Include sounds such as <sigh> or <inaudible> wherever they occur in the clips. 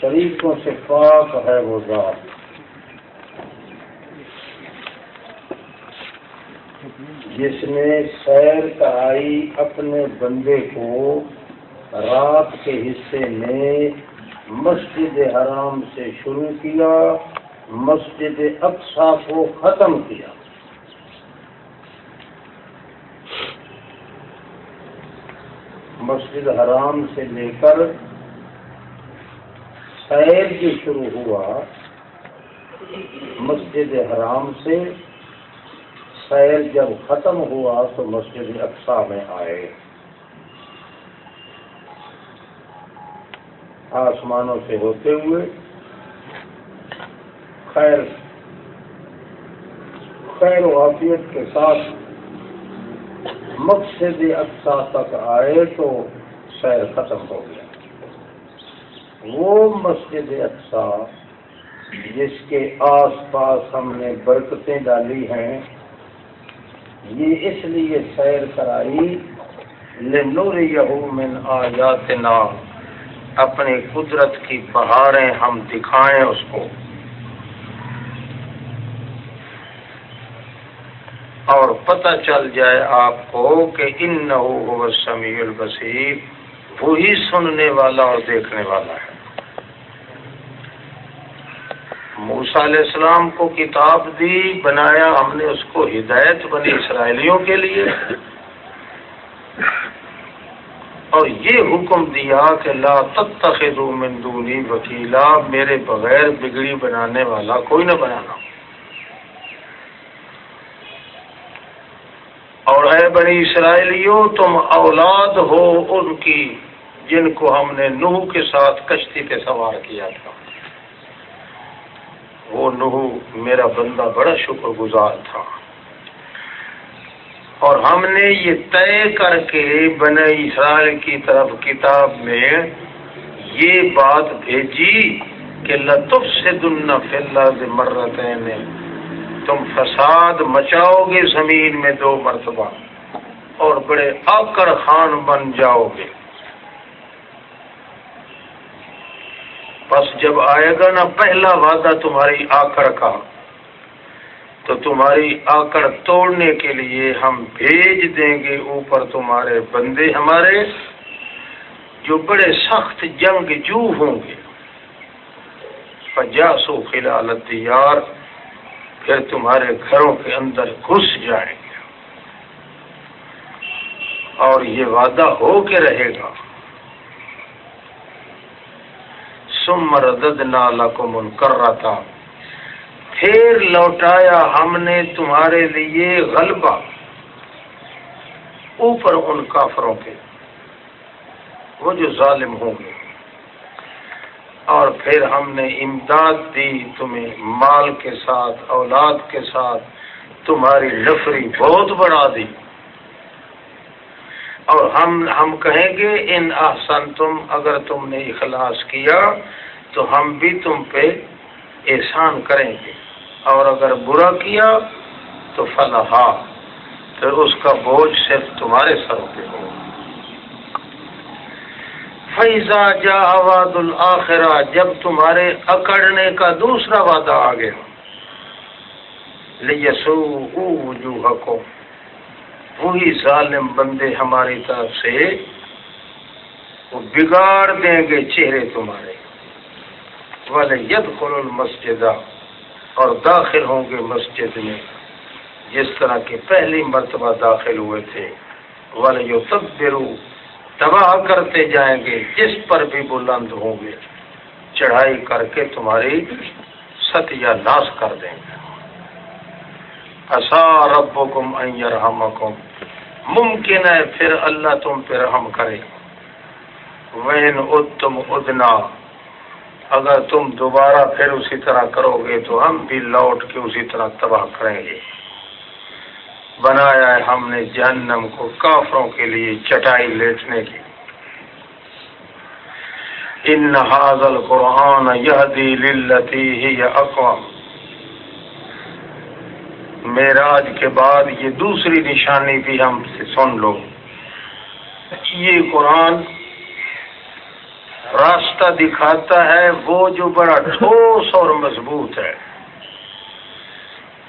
شریفوں سے پاک ہے وہ ذات۔ جس نے سیر کرائی اپنے بندے کو رات کے حصے میں مسجد حرام سے شروع کیا، مسجد اقسا کو ختم کیا۔ مسجد حرام سے لے کر سیر جو شروع ہوا، مسجد حرام سے سیر جب ختم ہوا تو مسجد اقسا میں آئے۔ آسمانوں سے ہوتے ہوئے خیر خیر و عافیت کے ساتھ مقصد اقسا اچھا تک آئے تو سیر ختم ہو گیا۔ وہ مسجد اقسا جس کے آس پاس ہم نے برکتیں ڈالی ہیں، یہ اس لیے سیر کرائی لنور یہو من آیاتنا، اپنی قدرت کی بہاریں ہم دکھائیں اس کو۔ اور پتہ چل جائے آپ کو کہ ان نو سمیع البصیر، وہی سننے والا اور دیکھنے والا ہے۔ موسا علیہ السلام کو کتاب دی، بنایا، ہم نے اس کو ہدایت بنی اسرائیلیوں کے لیے۔ اور یہ حکم دیا کہ لا تتخذوا من دونی وکیلا، میرے بغیر بگڑی بنانے والا کوئی نہ بنانا۔ اور اے بنی اسرائیلیوں، تم اولاد ہو ان کی، جن کو ہم نے نوح کے ساتھ کشتی پہ سوار کیا تھا۔ وہ نوح میرا بندہ بڑا شکر گزار تھا۔ اور ہم نے یہ طے کر کے بن اسرائیل کی طرف کتاب میں یہ بات بھیجی کہ لطف سے دن فلد مرتے تم فساد مچاؤ گے زمین میں دو مرتبہ۔ اور بڑے آکر خان بن جاؤ گے بس جب آئے گا نا پہلا وعدہ تمہاری آکر کا، تو تمہاری آکڑ توڑنے کے لیے ہم بھیج دیں گے اوپر تمہارے بندے ہمارے، جو بڑے سخت جنگ جو ہوں گے۔ پجاسو خلالت یار پھر تمہارے گھروں کے اندر گھس جائیں گے۔ اور یہ وعدہ ہو کے رہے گا۔ سمر دد نالا کو من کر رہا تھا پھر لوٹایا ہم نے تمہارے لیے غلبہ اوپر ان کافروں کے۔ وہ جو ظالم ہوں گے۔ اور پھر ہم نے امداد دی تمہیں مال کے ساتھ، اولاد کے ساتھ، تمہاری نفری بہت بڑھا دی۔ اور ہم ہم کہیں گے، ان احسن تم اگر تم نے اخلاص کیا تو ہم بھی تم پہ احسان کریں گے۔ اور اگر برا کیا تو فلاح، پھر اس کا بوجھ صرف تمہارے سر پہ ہو۔ فیضا جا آباد الآخرا جب تمہارے اکڑنے کا دوسرا وعدہ آ گیا۔ لیسو وجوہ کو وہی ظالم بندے ہماری طرف سے وہ بگاڑ دیں گے چہرے تمہارے۔ والے ید خل اور داخل ہوں گے مسجد میں، جس طرح کے پہلی مرتبہ داخل ہوئے تھے۔ والے جو تب تباہ کرتے جائیں گے، جس پر بھی بلند ہوں گے۔ چڑھائی کر کے تمہاری ستیہ ناش کر دیں گے۔ اصا رب کم ممکن ہے پھر اللہ تم پہ رحم کرے۔ وین اتم ادنا اگر تم دوبارہ پھر اسی طرح کرو گے تو ہم بھی لوٹ کے اسی طرح تباہ کریں گے۔ بنایا ہے ہم نے جہنم کو کافروں کے لیے چٹائی لیٹنے کی۔ ان حاضل قرآن یہ دلتی ہی اقوام معراج کے بعد یہ دوسری نشانی بھی ہم سے سن لو۔ یہ قرآن راستہ دکھاتا ہے، وہ جو بڑا ٹھوس اور مضبوط ہے۔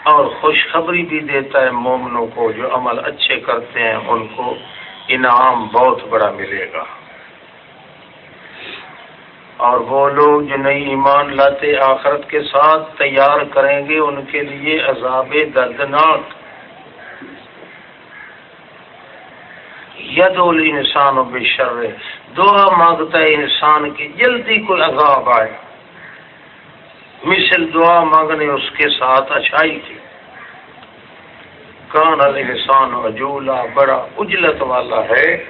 اور خوشخبری بھی دیتا ہے مومنوں کو جو عمل اچھے کرتے ہیں، ان کو انعام بہت بڑا ملے گا۔ اور وہ لوگ جو نئی ایمان لاتے آخرت کے ساتھ تیار کریں گے، ان کے لیے عذاب دردناک۔ ید انسان و بشر دعا مانگتا ہے انسان کی، جلدی کوئی عذاب آئے۔ مثل دعا مانگنے اس کے ساتھ اچھائی تھی۔ کان الانسان اجولا بڑا اجلت والا ہے۔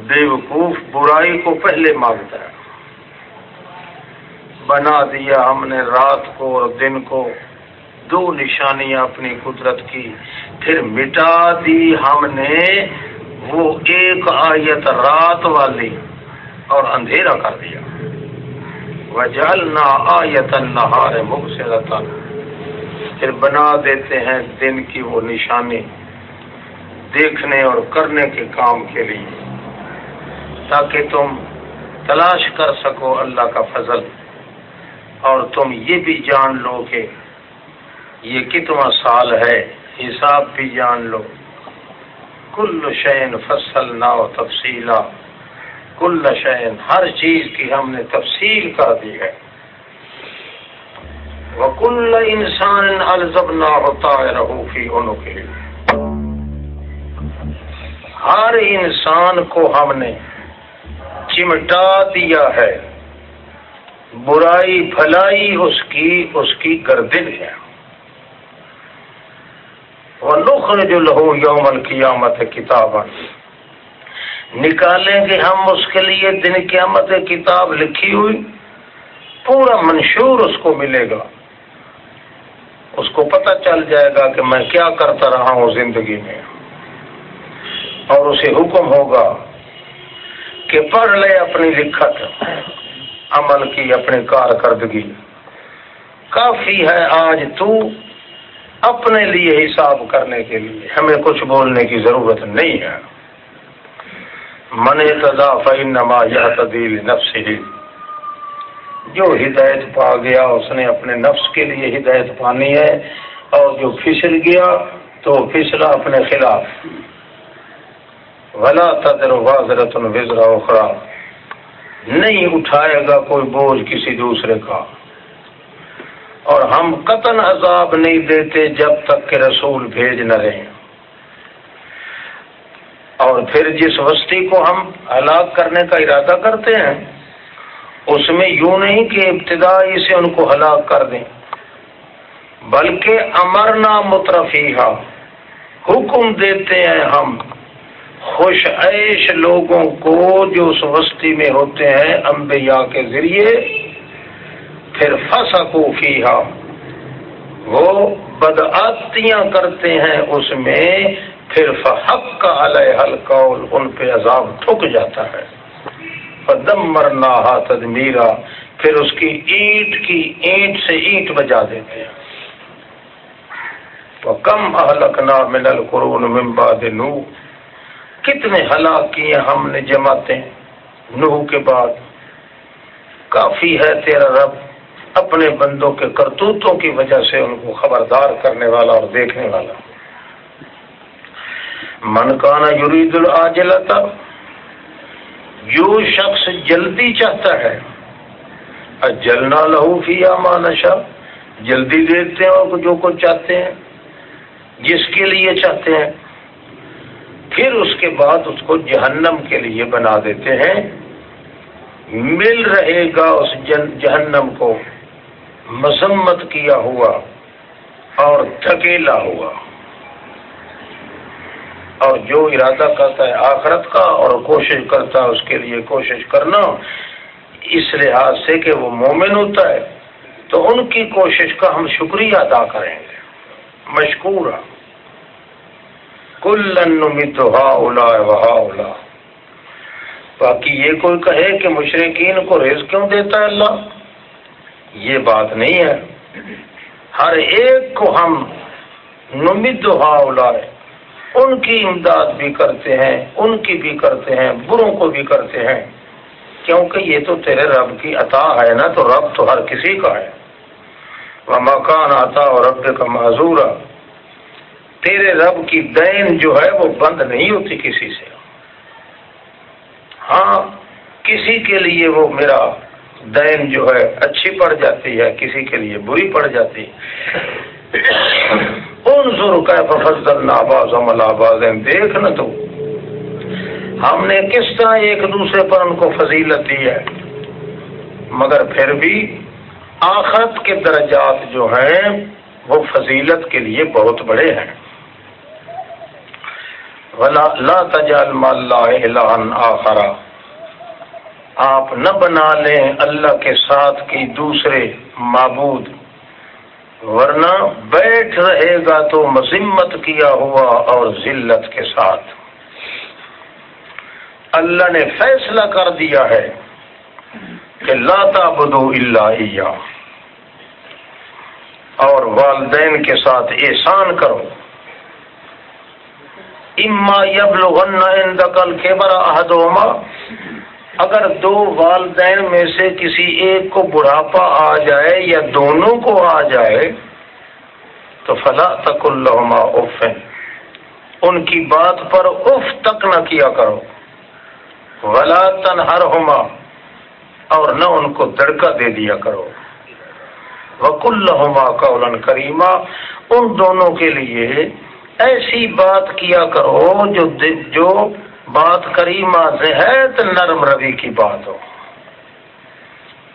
بیوقوف برائی کو پہلے مانگتا ہے۔ بنا دیا ہم نے رات کو اور دن کو۔ دو نشانیاں اپنی قدرت کی۔ پھر مٹا دی ہم نے وہ ایک آیت رات والی اور اندھیرا کر دیا۔ وجالنا آیت نہار مخ سے پھر بنا دیتے ہیں دن کی وہ نشانی دیکھنے اور کرنے کے کام کے لیے۔ تاکہ تم تلاش کر سکو اللہ کا فضل۔ اور تم یہ بھی جان لو کہ یہ کتنا سال ہے، حساب بھی جان لو۔ کل شعین فصل نہ تفصیلا۔ کل شعین ہر چیز کی ہم نے تفصیل کر دی ہے۔ وہ کل انسان الزب نہ ہوتا ہے رہوفی ان کے ہر انسان کو ہم نے چمٹا دیا ہے۔ برائی بھلائی اس کی اس کی گردن ہے۔ وہ نخر جو لہو یوم القیامت کتاب نکالیں گے ہم اس کے لیے دن قیامت کتاب لکھی ہوئی۔ پورا منشور اس کو ملے گا۔ اس کو پتہ چل جائے گا کہ میں کیا کرتا رہا ہوں زندگی میں۔ اور اسے حکم ہوگا کہ پڑھ لے اپنی لکھت۔ عمل کی اپنی کارکردگی۔ کافی ہے آج تو اپنے لیے حساب کرنے کے لیے۔ ہمیں کچھ بولنے کی ضرورت نہیں ہے۔ من فنما یا تدیل نفس ہی جو ہدایت پا گیا، اس نے اپنے نفس کے لیے ہدایت پانی ہے۔ اور جو پھسل گیا، تو پھسلا اپنے خلاف۔ ولا تدر واضرت الوزرا اخرا نہیں اٹھائے گا کوئی بوجھ کسی دوسرے کا۔ اور ہم قطن عذاب نہیں دیتے جب تک کہ رسول بھیج نہ رہے۔ اور پھر جس وسطی کو ہم ہلاک کرنے کا ارادہ کرتے ہیں، اس میں یوں نہیں کہ ابتدائی سے ان کو ہلاک کر دیں، بلکہ امرنا مترفی حکم دیتے ہیں ہم۔ خوش عیش لوگوں کو جو اس وسطی میں ہوتے ہیں انبیاء کے ذریعے، پھر فسا کو وہ بدعتیاں کرتے ہیں اس میں، پھر فحق کا علیہ القول، ان پہ عذاب ٹھک جاتا ہے۔ دم مرنا تدمیرا۔ پھر اس کی اینٹ کی اینٹ سے اینٹ بجا دیتے ہیں۔ وہ کم اہلکنا من القرون ممباد نو کتنے ہلاک کیے ہم نے جماتے نوح کے بعد کافی ہے تیرا رب، اپنے بندوں کے کرتوتوں کی وجہ سے ان کو خبردار کرنے والا اور دیکھنے والا۔ من کانا یورید العاجلتا جو شخص جلدی چاہتا ہے جلنا لہو فی ماں نشا جلدی دیتے ہیں اور جو کچھ چاہتے ہیں، جس کے لیے چاہتے ہیں۔ پھر اس کے بعد اس کو جہنم کے لیے بنا دیتے ہیں۔ مل رہے گا اس جہنم کو۔ مذمت کیا ہوا اور دھکیلا ہوا۔ اور جو ارادہ کرتا ہے آخرت کا اور کوشش کرتا ہے اس کے لیے کوشش کرنا، اس لحاظ سے کہ وہ مومن ہوتا ہے، تو ان کی کوشش کا ہم شکریہ ادا کریں گے۔ مشکور کل ہا اولا وہا اولا باقی یہ کوئی کہے کہ مشرقین کو ریز کیوں دیتا ہے اللہ؟ یہ بات نہیں ہے۔ ہر ایک کو ہم نمد ہاؤلائے ان کی امداد بھی کرتے ہیں، ان کی بھی کرتے ہیں، بروں کو بھی کرتے ہیں۔ کیونکہ یہ تو تیرے رب کی عطا ہے نا، تو رب تو ہر کسی کا ہے۔ وہ مکان آتا اور رب کا معذور تیرے رب کی دین جو ہے وہ بند نہیں ہوتی کسی سے۔ ہاں کسی کے لیے وہ میرا دین جو ہے اچھی پڑ جاتی ہے، کسی کے لیے بری پڑ جاتی ان کا فضل عمل آباز دیکھ نا تو۔ ہم نے کس طرح ایک دوسرے پر ان کو فضیلت دی ہے۔ مگر پھر بھی آخرت کے درجات جو ہیں وہ فضیلت کے لیے بہت بڑے ہیں۔ لا تجال آخرا۔ آپ نہ بنا لیں اللہ کے ساتھ کی دوسرے معبود۔ ورنہ بیٹھ رہے گا تو مذمت کیا ہوا اور ذلت کے ساتھ۔ اللہ نے فیصلہ کر دیا ہے کہ لاتا بدو اللہ اور والدین کے ساتھ احسان کرو۔ اما عندکل کے برا احدہما، اگر دو والدین میں سے کسی ایک کو بڑھاپا آ جائے یا دونوں کو آ جائے، تو فلا تک الحما اف ان کی بات پر اف تک نہ کیا کرو۔ ولا تنہر ہوما اور نہ ان کو دڑکا دے دیا کرو۔ وک الحما کا کریما، ان دونوں کے لیے ایسی بات کیا کرو جو جو بات کریمہ زہد نرم روی کی بات ہو۔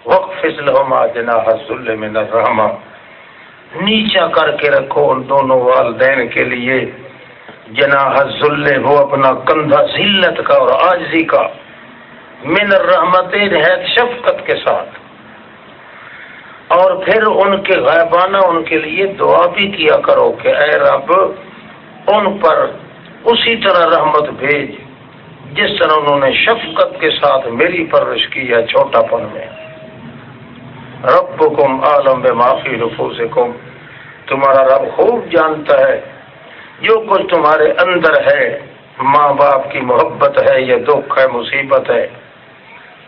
وقف لہما جنا حضل میں نرما نیچا کر کے رکھو ان دونوں والدین کے لیے۔ جنا حضل ہو اپنا کندھا ذلت کا اور آجزی کا۔ من الرحمت نہایت شفقت کے ساتھ۔ اور پھر ان کے غیبانہ ان کے لیے دعا بھی کیا کرو کہ اے رب ان پر اسی طرح رحمت بھیج، جس طرح انہوں نے شفقت کے ساتھ میری پرورش کی ہے چھوٹا پن میں۔ رب کم عالم بے معافی رفو سے کم تمہارا رب خوب جانتا ہے، جو کچھ تمہارے اندر ہے، ماں باپ کی محبت ہے، یا دکھ ہے، مصیبت ہے۔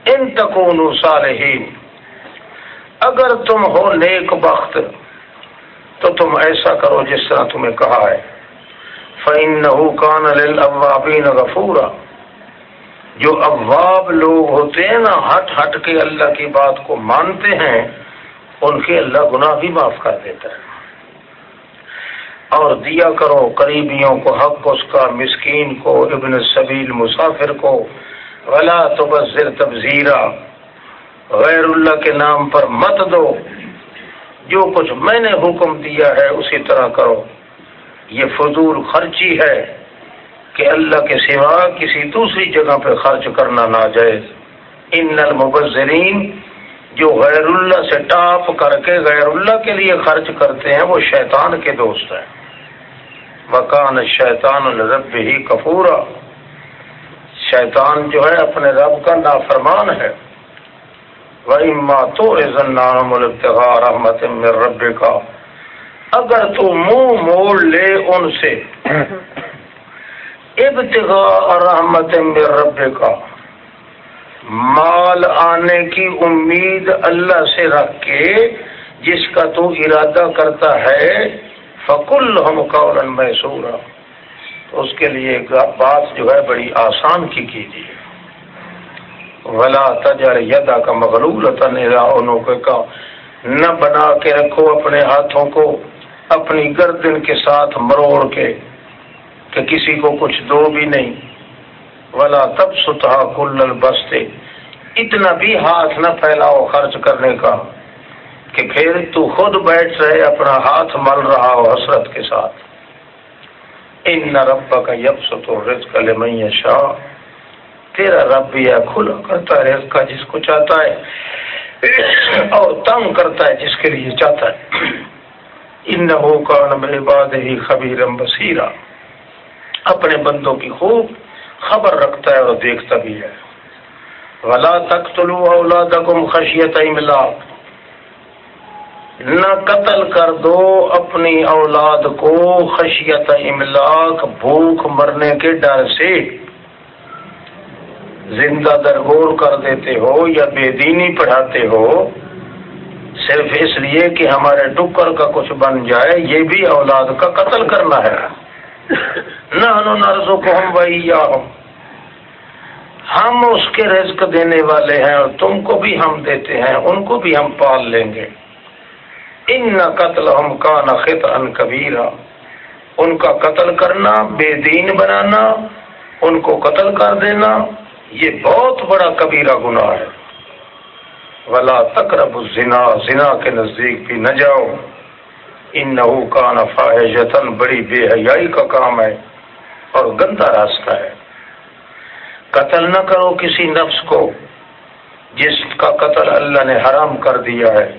ان تکون صالحین، اگر تم ہو نیک بخت، تو تم ایسا کرو جس طرح تمہیں کہا ہے۔ فعن کان الوابین غفورا۔ جو اواب لوگ ہوتے ہیں نا، ہٹ ہٹ کے اللہ کی بات کو مانتے ہیں، ان کے اللہ گناہ بھی معاف کر دیتا ہے۔ اور دیا کرو قریبیوں کو حق، اس کا مسکین کو، ابن سبیل مسافر کو۔ ولا تبذر تبزیرا غیر اللہ کے نام پر مت دو۔ جو کچھ میں نے حکم دیا ہے، اسی طرح کرو۔ یہ فضول خرچی ہے کہ اللہ کے سوا کسی دوسری جگہ پہ خرچ کرنا ناجائز۔ ان المبذرین جو غیر اللہ سے ٹاپ کر کے غیر اللہ کے لیے خرچ کرتے ہیں، وہ شیطان کے دوست ہیں۔ مکان شیطان الرب ہی کپورا شیطان جو ہے، اپنے رب کا نافرمان ہے۔ وہ اما تو رحمت رب کا اگر تو منہ موڑ لے ان سے۔ ابتغاء رحمت رب کا مال آنے کی امید اللہ سے رکھ کے جس کا تو ارادہ کرتا ہے فکل ہم قول محسور تو اس کے لیے بات جو ہے بڑی آسان کی کیجیے۔ ولا تجر یدا کا مغلول کا نہ بنا کے رکھو اپنے ہاتھوں کو۔ اپنی گردن کے ساتھ مروڑ کے کہ کسی کو کچھ دو بھی نہیں۔ ولا تب ستا کل بستے اتنا بھی ہاتھ نہ پھیلاؤ خرچ کرنے کا کہ پھر تو خود بیٹھ رہے اپنا ہاتھ مل رہا ہو حسرت کے ساتھ۔ ان نہ رب کا یب ستو رز کل شاہ تیرا رب بھی ہے کھلا کرتا ہے رزق کا جس کو چاہتا ہے اور تنگ کرتا ہے جس کے لیے چاہتا ہے۔ ان نہ کا نمبر ہی خبیرم بصیرہ اپنے بندوں کی خوب خبر رکھتا ہے اور دیکھتا بھی ہے۔ ولا تک طلوع اولاد خشیت املاق نہ قتل کر دو اپنی اولاد کو خشیت املاک بھوک مرنے کے ڈر سے۔ زندہ درگور کر دیتے ہو یا بے دینی پڑھاتے ہو صرف اس لیے کہ ہمارے ٹکر کا کچھ بن جائے، یہ بھی اولاد کا قتل کرنا ہے۔ نہ نرزو کو ہم بھائی ہم اس کے رزق دینے والے ہیں اور تم کو بھی ہم دیتے ہیں، ان کو بھی ہم پال لیں گے۔ ان نہ قتل ہم کا نہ خط ان کبیرا۔ ان کا قتل کرنا، بے دین بنانا، ان کو قتل کر دینا، یہ بہت بڑا کبیرہ گناہ ہے۔ ولا تقرب الزنا، زنا کے نزدیک بھی نہ جاؤ۔ ان نہ کا نفا ہے بڑی بے حیائی کا کام ہے اور گندا راستہ ہے۔ قتل نہ کرو کسی نفس کو جس کا قتل اللہ نے حرام کر دیا ہے۔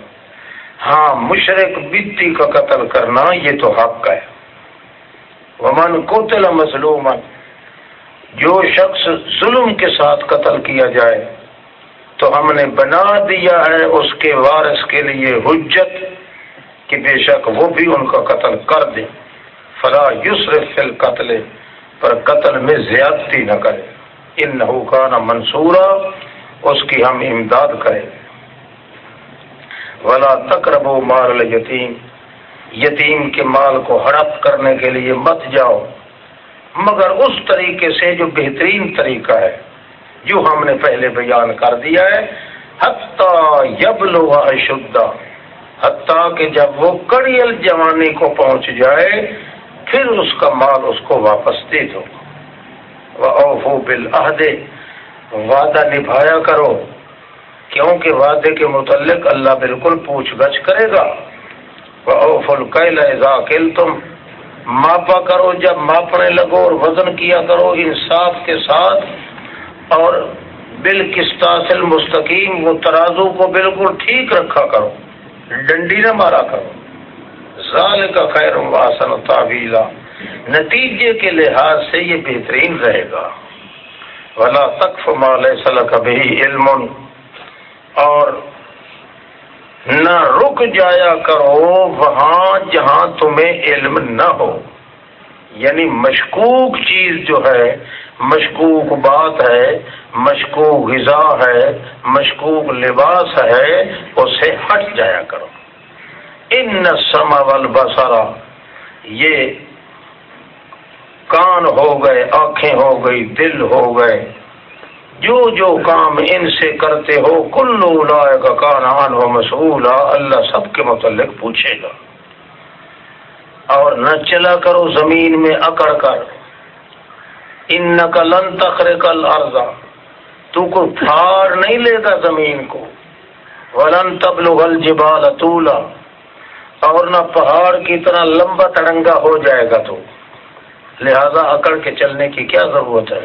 ہاں مشرق بتی کا قتل کرنا یہ تو حق ہے۔ ومن کو تل مظلوم جو شخص ظلم کے ساتھ قتل کیا جائے تو ہم نے بنا دیا ہے اس کے وارث کے لیے حجت کہ بے شک وہ بھی ان کا قتل کر دے۔ فلا یسر فل قتل پر قتل میں زیادتی نہ کرے۔ ان کا نہ منصورہ اس کی ہم امداد کریں۔ ولا تقرب و مال یتیم یتیم کے مال کو ہڑپ کرنے کے لیے مت جاؤ۔ مگر اس طریقے سے جو بہترین طریقہ ہے۔ جو ہم نے پہلے بیان کر دیا ہے، حتیٰ یب اشدہ حتیٰ کہ جب وہ کڑیل جوانی کو پہنچ جائے، پھر اس کا مال اس کو واپس دے دو۔ وہ بل وعدہ نبھایا کرو۔ کیونکہ وعدے کے متعلق اللہ بالکل پوچھ گچھ کرے گا۔ تم ماپا کرو جب ماپنے لگو اور وزن کیا کرو انصاف کے ساتھ۔ اور بال قسطاصل مستقیم وہ ترازو کو بالکل ٹھیک رکھا کرو، ڈنڈی نہ مارا کرو۔ ظال کا خیر واسن تعویلا۔ نتیجے کے لحاظ سے یہ بہترین رہے گا۔ ولا تقف مال صلاح کبھی علم۔ اور نہ رک جایا کرو وہاں جہاں تمہیں علم نہ ہو۔ یعنی مشکوک چیز جو ہے مشکوک بات ہے، مشکوک غذا ہے، مشکوک لباس ہے، اسے ہٹ جایا کرو۔ ان سما ول یہ کان ہو گئے، آنکھیں ہو گئی، دل ہو گئے۔ جو جو کام ان سے کرتے ہو کلو لائے کا کان آن ہو مسولہ اللہ سب کے متعلق پوچھے گا۔ اور نہ چلا کرو زمین میں اکڑ کر۔ ان کا لن تخر کل ارزا تو کو پھاڑ نہیں لے گا زمین کو. ولن تبل ول جبال اطولا اور نہ پہاڑ کی طرح لمبا تڑنگا ہو جائے گا تو. لہذا اکڑ کے چلنے کی کیا ضرورت ہے؟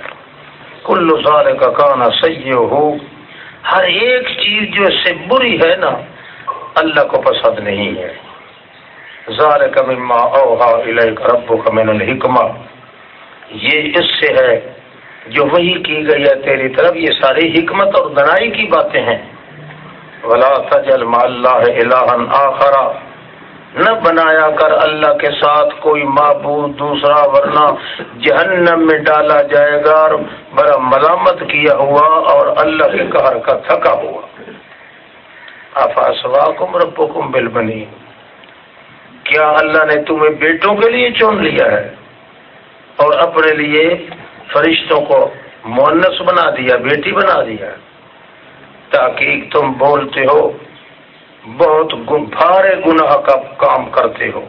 کل سال کا کانا سید ہو ہر ایک چیز جو اس سے بری ہے نا، اللہ کو پسند نہیں ہے. زار کا مما اوہا رب من الحکمہ. یہ اس سے ہے جو وہی کی گئی ہے تیری طرف، یہ ساری حکمت اور دنائی کی باتیں ہیں۔ ولا تجل ما اللہ الہن آخرا نہ بنایا کر اللہ کے ساتھ کوئی معبود دوسرا، ورنہ جہنم میں ڈالا جائے گا اور بڑا ملامت کیا ہوا اور اللہ کے قہر کا تھکا ہوا۔ آفاسوا کم ربو کم بل بنی کیا اللہ نے تمہیں بیٹوں کے لیے چن لیا ہے؟ اور اپنے لیے فرشتوں کو مونس بنا دیا، بیٹی بنا دیا۔ تاکہ تم بولتے ہو، بہت بھارے گناہ کا کام کرتے ہو۔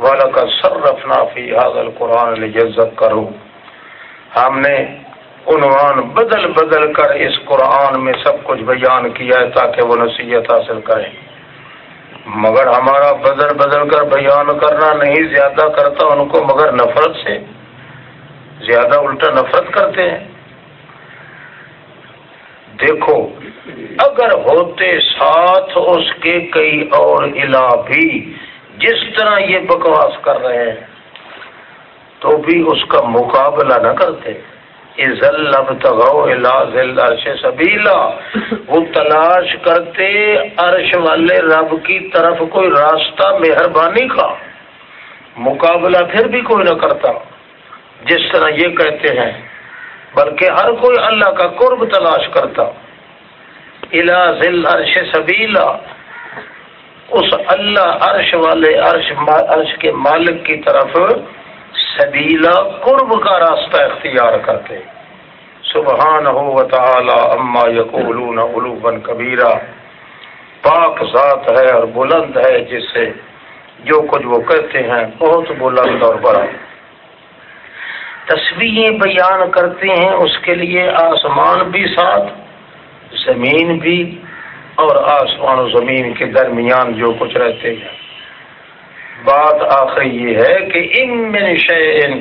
والا کا سر رفنا فی حاضل قرآن جزت کرو ہم نے عنوان بدل بدل کر اس قرآن میں سب کچھ بیان کیا ہے تاکہ وہ نصیحت حاصل کریں۔ مگر ہمارا بدل بدل کر بیان کرنا نہیں، زیادہ کرتا ان کو مگر نفرت سے۔ زیادہ الٹا نفرت کرتے ہیں۔ دیکھو، اگر ہوتے ساتھ اس کے کئی اور الہ بھی، جس طرح یہ بکواس کر رہے ہیں، تو بھی اس کا مقابلہ نہ کرتے۔ عرش سبیلا <laughs> وہ تلاش کرتے عرش والے رب کی طرف کوئی راستہ مہربانی کا مقابلہ پھر بھی کوئی نہ کرتا جس طرح یہ کہتے ہیں بلکہ ہر کوئی اللہ کا قرب تلاش کرتا۔ الا ذل عرش سبیلا اس اللہ عرش والے عرش عرش کے مالک کی طرف سبیلا قرب کا راستہ اختیار کرتے۔ سبحان ہو تعالی اما یقولون علوبا کبیرہ پاک ذات ہے اور بلند ہے جس سے جو کچھ وہ کہتے ہیں بہت بلند اور بڑا۔ تصویریں بیان کرتے ہیں اس کے لیے آسمان بھی ساتھ، زمین بھی اور آسمان و زمین کے درمیان جو کچھ رہتے ہیں۔ بات آخری یہ ہے کہ ان میں شعین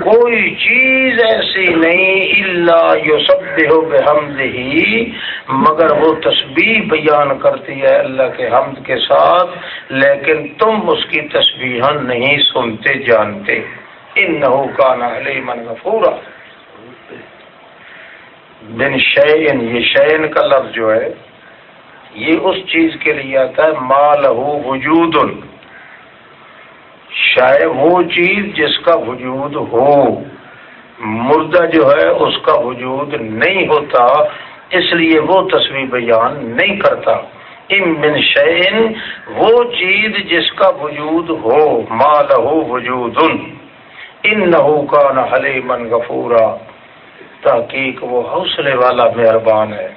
کوئی چیز ایسی نہیں اللہ یو سب ہی مگر وہ تسبیح بیان کرتی ہے اللہ کے حمد کے ساتھ، لیکن تم اس کی تسبیح نہیں سنتے، جانتے۔ ان نہ کا من غفورا۔ بن شعین یہ شعین کا لفظ جو ہے، یہ اس چیز کے لیے آتا ہے مال وجود شاید وہ چیز جس کا وجود ہو۔ مردہ جو ہے، اس کا وجود نہیں ہوتا، اس لیے وہ تصویر بیان نہیں کرتا۔ من شعین وہ چیز جس کا وجود ہو۔ مال ہو وجود ان نہ کا نہ حلی من غفورا۔ تحقیق وہ حوصلے والا مہربان ہے۔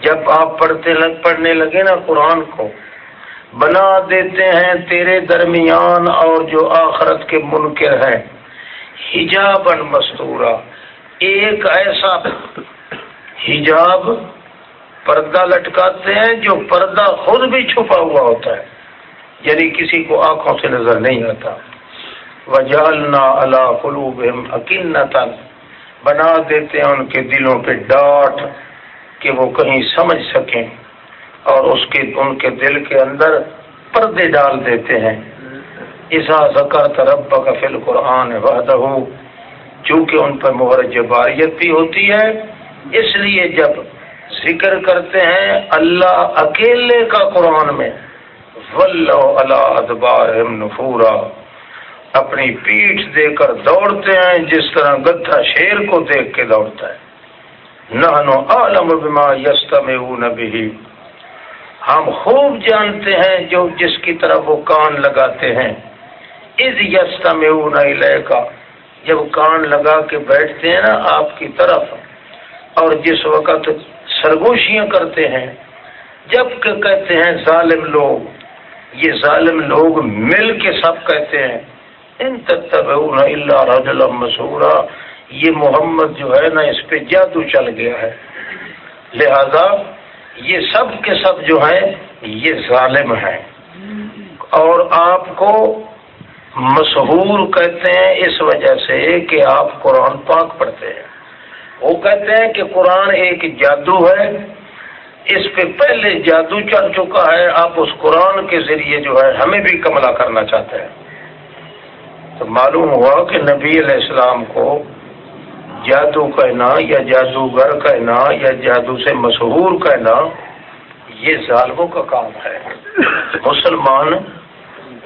جب آپ پڑھتے لگ پڑھنے لگے نا قرآن کو بنا دیتے ہیں تیرے درمیان اور جو آخرت کے منکر ہیں۔ حجاب مستورا، ایک ایسا حجاب پردہ لٹکاتے ہیں جو پردہ خود بھی چھپا ہوا ہوتا ہے یعنی کسی کو آنکھوں سے نظر نہیں آتا۔ وجالنا اللہ قلوب اکینتن بنا دیتے ہیں ان کے دلوں پہ ڈاٹ کہ وہ کہیں سمجھ سکیں۔ اور اس کے ان کے دل کے اندر پردے ڈال دیتے ہیں۔ ایسا زکر ترب کا فل قرآن وحدہ چونکہ ان پر مہر جباریت بھی ہوتی ہے، اس لیے جب ذکر کرتے ہیں اللہ اکیلے کا قرآن میں ادبار نفورا۔ اپنی پیٹھ دے کر دوڑتے ہیں، جس طرح گدھا شیر کو دیکھ کے دوڑتا ہے۔ نہ عالم بما یستم بھی ہم خوب جانتے ہیں جو جس کی طرف وہ کان لگاتے ہیں۔ از یستا میں کا جب کان لگا کے بیٹھتے ہیں نا آپ کی طرف، اور جس وقت سرگوشیاں کرتے ہیں، جبکہ کہتے ہیں ظالم لوگ، یہ ظالم لوگ مل کے سب کہتے ہیں۔ ان تب اللہ رجل مسورا یہ محمد جو ہے نا اس پہ جادو چل گیا ہے۔ لہذا یہ سب کے سب جو ہیں، یہ ظالم ہیں۔ اور آپ کو مشہور کہتے ہیں اس وجہ سے کہ آپ قرآن پاک پڑھتے ہیں۔ وہ کہتے ہیں کہ قرآن ایک جادو ہے۔ اس پہ پہلے جادو چل چکا ہے۔ آپ اس قرآن کے ذریعے جو ہے ہمیں بھی کملا کرنا چاہتے ہیں۔ تو معلوم ہوا کہ نبی علیہ السلام کو جادو کہنا یا جادوگر کہنا یا جادو سے مشہور کہنا، یہ ظالموں کا کام ہے۔ مسلمان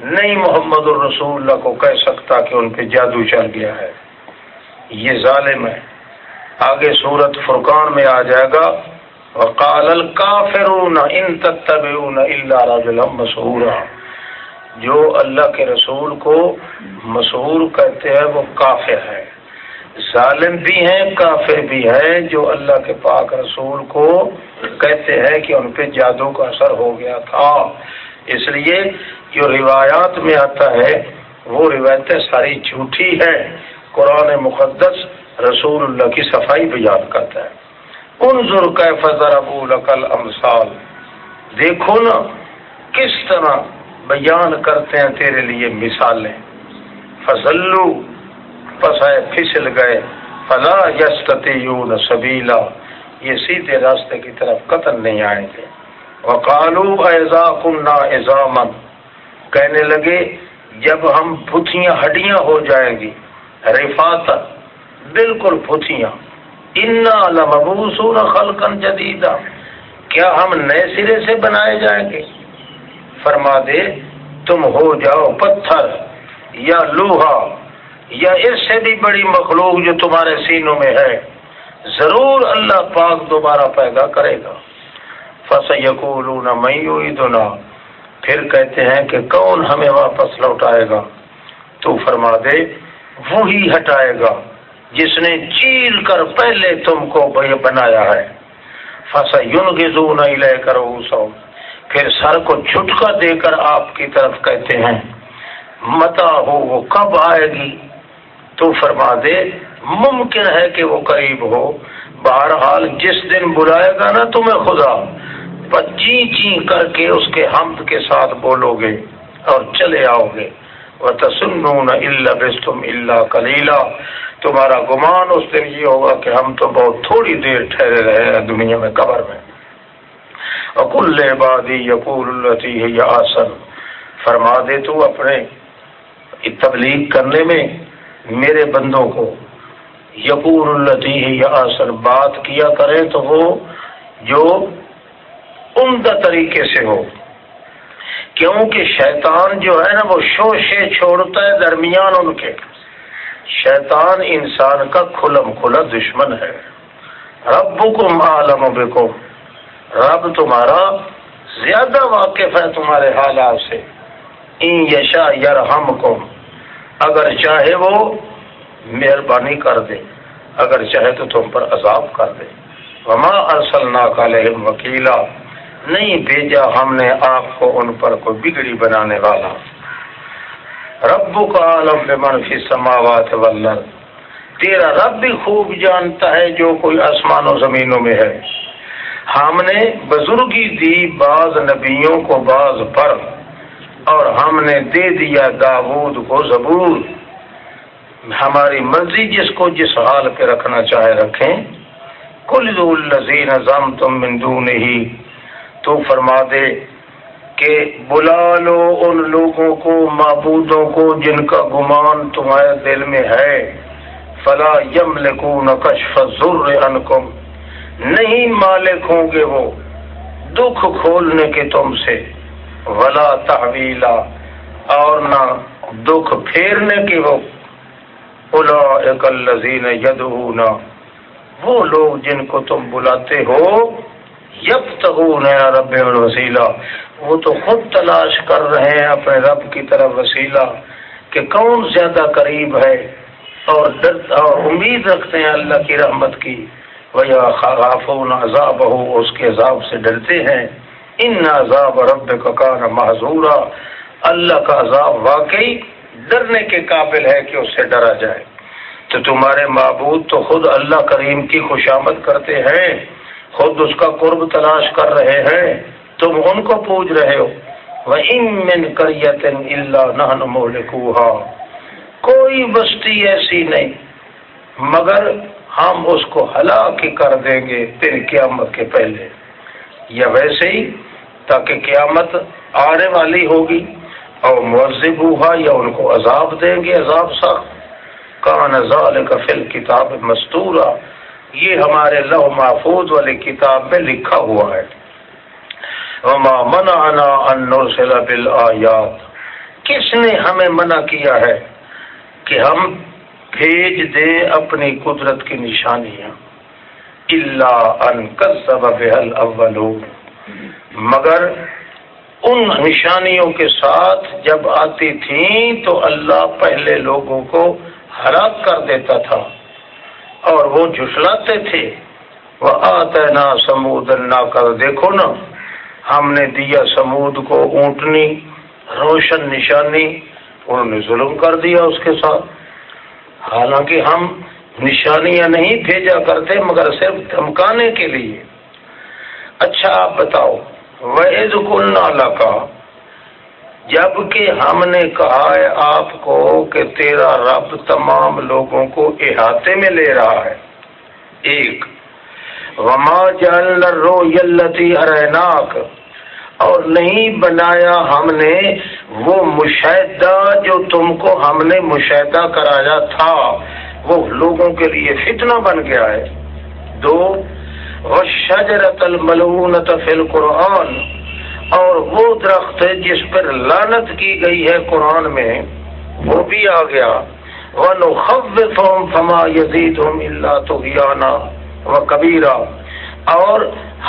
نہیں محمد الرسول اللہ کو کہہ سکتا کہ ان پہ جادو چل گیا ہے۔ یہ ظالم ہے۔ آگے صورت فرقان میں آ جائے گا۔ وقال الکافرون ان تتبعون الا رجلا مسحورا۔ جو اللہ کے رسول کو مسحور کہتے ہیں وہ کافر ہے ظالم بھی ہیں، کافر بھی ہیں، جو اللہ کے پاک رسول کو کہتے ہیں کہ ان پہ جادو کا اثر ہو گیا تھا۔ اس لیے جو روایات میں آتا ہے، وہ روایتیں ساری جھوٹی ہیں۔ قرآن مقدس رسول اللہ کی صفائی بیان کرتا ہے۔ ان ضرور فضر ابو لقل امسال دیکھو نا، کس طرح بیان کرتے ہیں تیرے لیے مثالیں۔ فضلو پسائے پھسل گئے۔ فلا یستیون سبیلا یہ سیدھے راستے کی طرف قتل نہیں آئیں گے وقالو ایزا کننا ایزامن کہنے لگے، جب ہم بتیاں ہڈیاں ہو جائیں گی رفات بالکل پھتیاں انا لمبوسون خلقن جدیدہ کیا ہم نئے سرے سے بنائے جائیں گے؟ فرما دے، تم ہو جاؤ پتھر یا لوہا۔ یا اس سے بھی بڑی مخلوق جو تمہارے سینوں میں ہے، ضرور اللہ پاک دوبارہ پیدا کرے گا۔ فص یقول میں پھر کہتے ہیں کہ کون ہمیں واپس لوٹائے گا؟ تو فرما دے، وہی ہٹائے گا جس نے چیل کر پہلے تم کو بنایا ہے۔ فص یون گزو نہیں لے کر سو پھر سر کو جھٹکا دے کر آپ کی طرف کہتے ہیں متا ہو، وہ کب آئے گی؟ تو فرما دے، ممکن ہے کہ وہ قریب ہو۔ بہرحال جس دن بلائے گا نا تمہیں خدا چی جی چی جی کر کے اس کے حمد کے ساتھ بولو گے اور چلے آؤ گے۔ وہ تسنون اللہ بس تم اللہ کلیلہ تمہارا گمان اس دن یہ ہوگا کہ ہم تو بہت تھوڑی دیر ٹھہرے رہے ہیں دنیا میں قبر میں۔ اکل بادی یقول التی یا آسن۔ فرما دے تو اپنے تبلیغ کرنے میں میرے بندوں کو یقور التی یا آسن بات کیا کرے تو وہ جو عمدہ طریقے سے ہو۔ کیونکہ شیطان جو ہے نا، وہ شوشے چھوڑتا ہے درمیان ان کے۔ شیطان انسان کا کھلم کھلا دشمن ہے۔ رب کم عالم بکم۔ رب تمہارا زیادہ واقف ہے تمہارے حالات سے۔ این یشا یار اگر چاہے وہ مہربانی کر دے، اگر چاہے تو تم پر عذاب کر دے۔ وما ارسل نا وکیلا نہیں بھیجا ہم نے آپ کو ان پر کوئی بگڑی بنانے والا۔ رب کا عالم منفی سماوات ولر تیرا رب بھی خوب جانتا ہے جو کوئی آسمان و زمینوں میں ہے۔ ہم نے بزرگی دی بعض نبیوں کو بعض پر۔ اور ہم نے دے دیا داود کو زبور۔ ہماری مرضی جس کو جس حال پہ رکھنا چاہے رکھیں۔ کل الزین ضم تم مندو نہیں تو فرما دے کہ بلا لو ان لوگوں کو، معبودوں کو جن کا گمان تمہارے دل میں ہے۔ فلا یم لکھو نقش انکم نہیں مالک ہوں گے وہ، دکھ کھولنے کے تم سے۔ ولا تحویلا اور نہ دکھ پھیرنے کے وہ الا اکلزین ید وہ لوگ جن کو تم بلاتے ہو یب تک رب وسیلہ وہ تو خود تلاش کر رہے ہیں اپنے رب کی طرف وسیلہ کہ کون زیادہ قریب ہے۔ اور اور امید رکھتے ہیں اللہ کی رحمت کی۔ وہ عذاب ہو اس کے عذاب سے ڈرتے ہیں۔ ان عذاب رب کا کان معذورا اللہ کا عذاب واقعی ڈرنے کے قابل ہے کہ اس سے ڈرا جائے۔ تو تمہارے معبود تو خود اللہ کریم کی خوشامد کرتے ہیں، خود اس کا قرب تلاش کر رہے ہیں، تم ان کو پوچھ رہے ہو۔ وہ امن کریت اللہ نہن کوئی بستی ایسی نہیں، مگر ہم اس کو ہلاک کر دیں گے پھر قیامت کے پہلے۔ یا ویسے ہی تاکہ قیامت آنے والی ہوگی اور مذب ہوا یا ان کو عذاب دیں گے، عذاب سخت کان ذال کا فل کتاب مستورہ یہ ہمارے لو محفوظ والی کتاب میں لکھا ہوا ہے۔ وما منعنا ان نرسل بالآیات۔ کس نے ہمیں منع کیا ہے کہ ہم بھیج دیں اپنی قدرت کی نشانیاں؟ اللہ ان کذب بہل اولو مگر ان نشانیوں کے ساتھ جب آتی تھیں تو اللہ پہلے لوگوں کو ہلاک کر دیتا تھا اور وہ جھٹلاتے تھے۔ وہ آتا نا سمود، اللہ کر دیکھو نا، ہم نے دیا سمود کو اونٹنی، روشن نشانی، انہوں نے ظلم کر دیا اس کے ساتھ۔ حالانکہ ہم نشانیاں نہیں بھیجا کرتے مگر صرف دھمکانے کے لیے۔ اچھا آپ بتاؤ وہ نالا کا جبکہ ہم نے کہا ہے آپ کو کہ تیرا رب تمام لوگوں کو احاطے میں لے رہا ہے۔ ایک وما جل رو یلتی اور نہیں بنایا ہم نے وہ مشاہدہ جو تم کو ہم نے مشاہدہ کرایا تھا۔ وہ لوگوں کے لیے فتنہ بن گیا ہے۔ دو شجرت الملونت فی القرآن، اور وہ درخت جس پر لانت کی گئی ہے قرآن میں، وہ بھی آ گیا۔ فما یزید اللہ تو و کبیرہ اور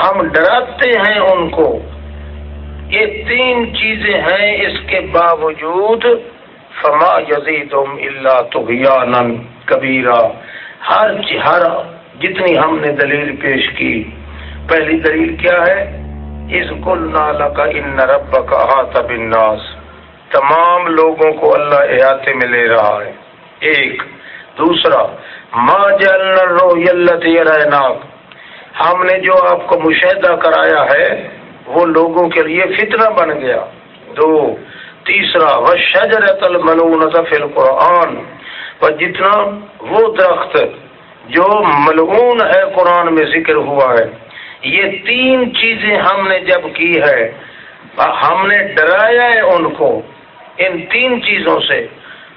ہم ڈراتے ہیں ان کو۔ یہ تین چیزیں ہیں اس کے باوجود۔ فما یزید اللہ تو کبیرا۔ ہر ہر جتنی ہم نے دلیل پیش کی۔ پہلی دلیل کیا ہے؟ اس کل نالا کا ان رب کا تب الناس تمام لوگوں کو اللہ احاطے میں لے رہا ہے۔ ایک۔ دوسرا ماں جلنا رو یلت ہم نے جو آپ کو مشاہدہ کرایا ہے، وہ لوگوں کے لیے فتنہ بن گیا۔ دو۔ تیسرا وہ شجرت الملون فی القرآن۔ اور جتنا وہ درخت جو ملعون ہے قرآن میں ذکر ہوا ہے، یہ تین چیزیں ہم نے جب کی ہے، ہم نے ڈرایا ہے ان کو، ان تین چیزوں سے۔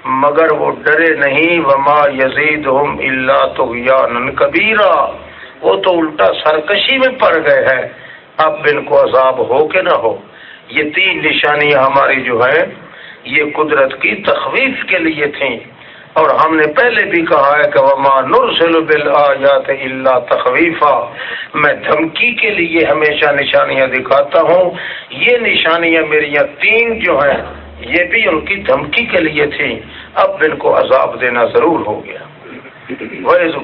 مگر وہ ڈرے نہیں، وما یزید ہم اللہ تو کبیرا وہ تو الٹا سرکشی میں پڑ گئے ہیں۔ اب ان کو عذاب ہو کہ نہ ہو۔ یہ تین نشانیاں ہماری جو ہے یہ قدرت کی تخویف کے لیے تھیں۔ اور ہم نے پہلے بھی کہا ہے کہ وما نرسل بالآیات اللہ تخویفہ میں دھمکی کے لیے ہمیشہ نشانیاں دکھاتا ہوں۔ یہ نشانیاں میری تین جو ہیں، یہ بھی ان کی دھمکی کے لیے تھی اب ان کو عذاب دینا ضرور ہو گیا۔ وَإِذْ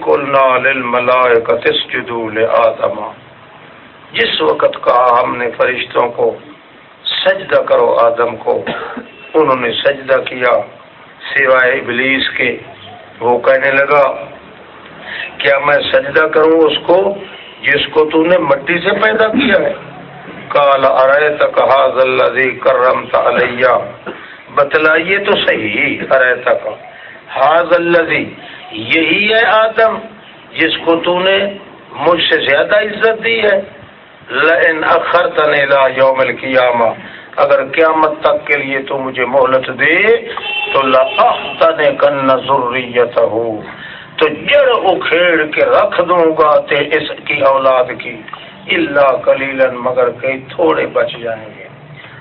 جس وقت کہا ہم نے فرشتوں کو، سجدہ کرو آدم کو۔ انہوں نے سجدہ کیا۔ سوائے ابلیس کے۔ وہ کہنے لگا، کیا میں سجدہ کروں اس کو جس کو تو نے مٹی سے پیدا کیا ہے؟ کال ارے تک حاض کرم علیہ۔ بتلائیے تو صحیح ارے تک حاض یہی ہے آدم، جس کو تو نے مجھ سے زیادہ عزت دی ہے۔ لن اخر تنیلا یوم القیامہ۔ اگر قیامت تک کے لیے تو مجھے مہلت دے، تو لن کن ضروریت ہو تو جڑ اکھیڑ کے رکھ دوں گا تے اس کی اولاد کی اللہ کلیلن مگر کئی تھوڑے بچ جائیں گے۔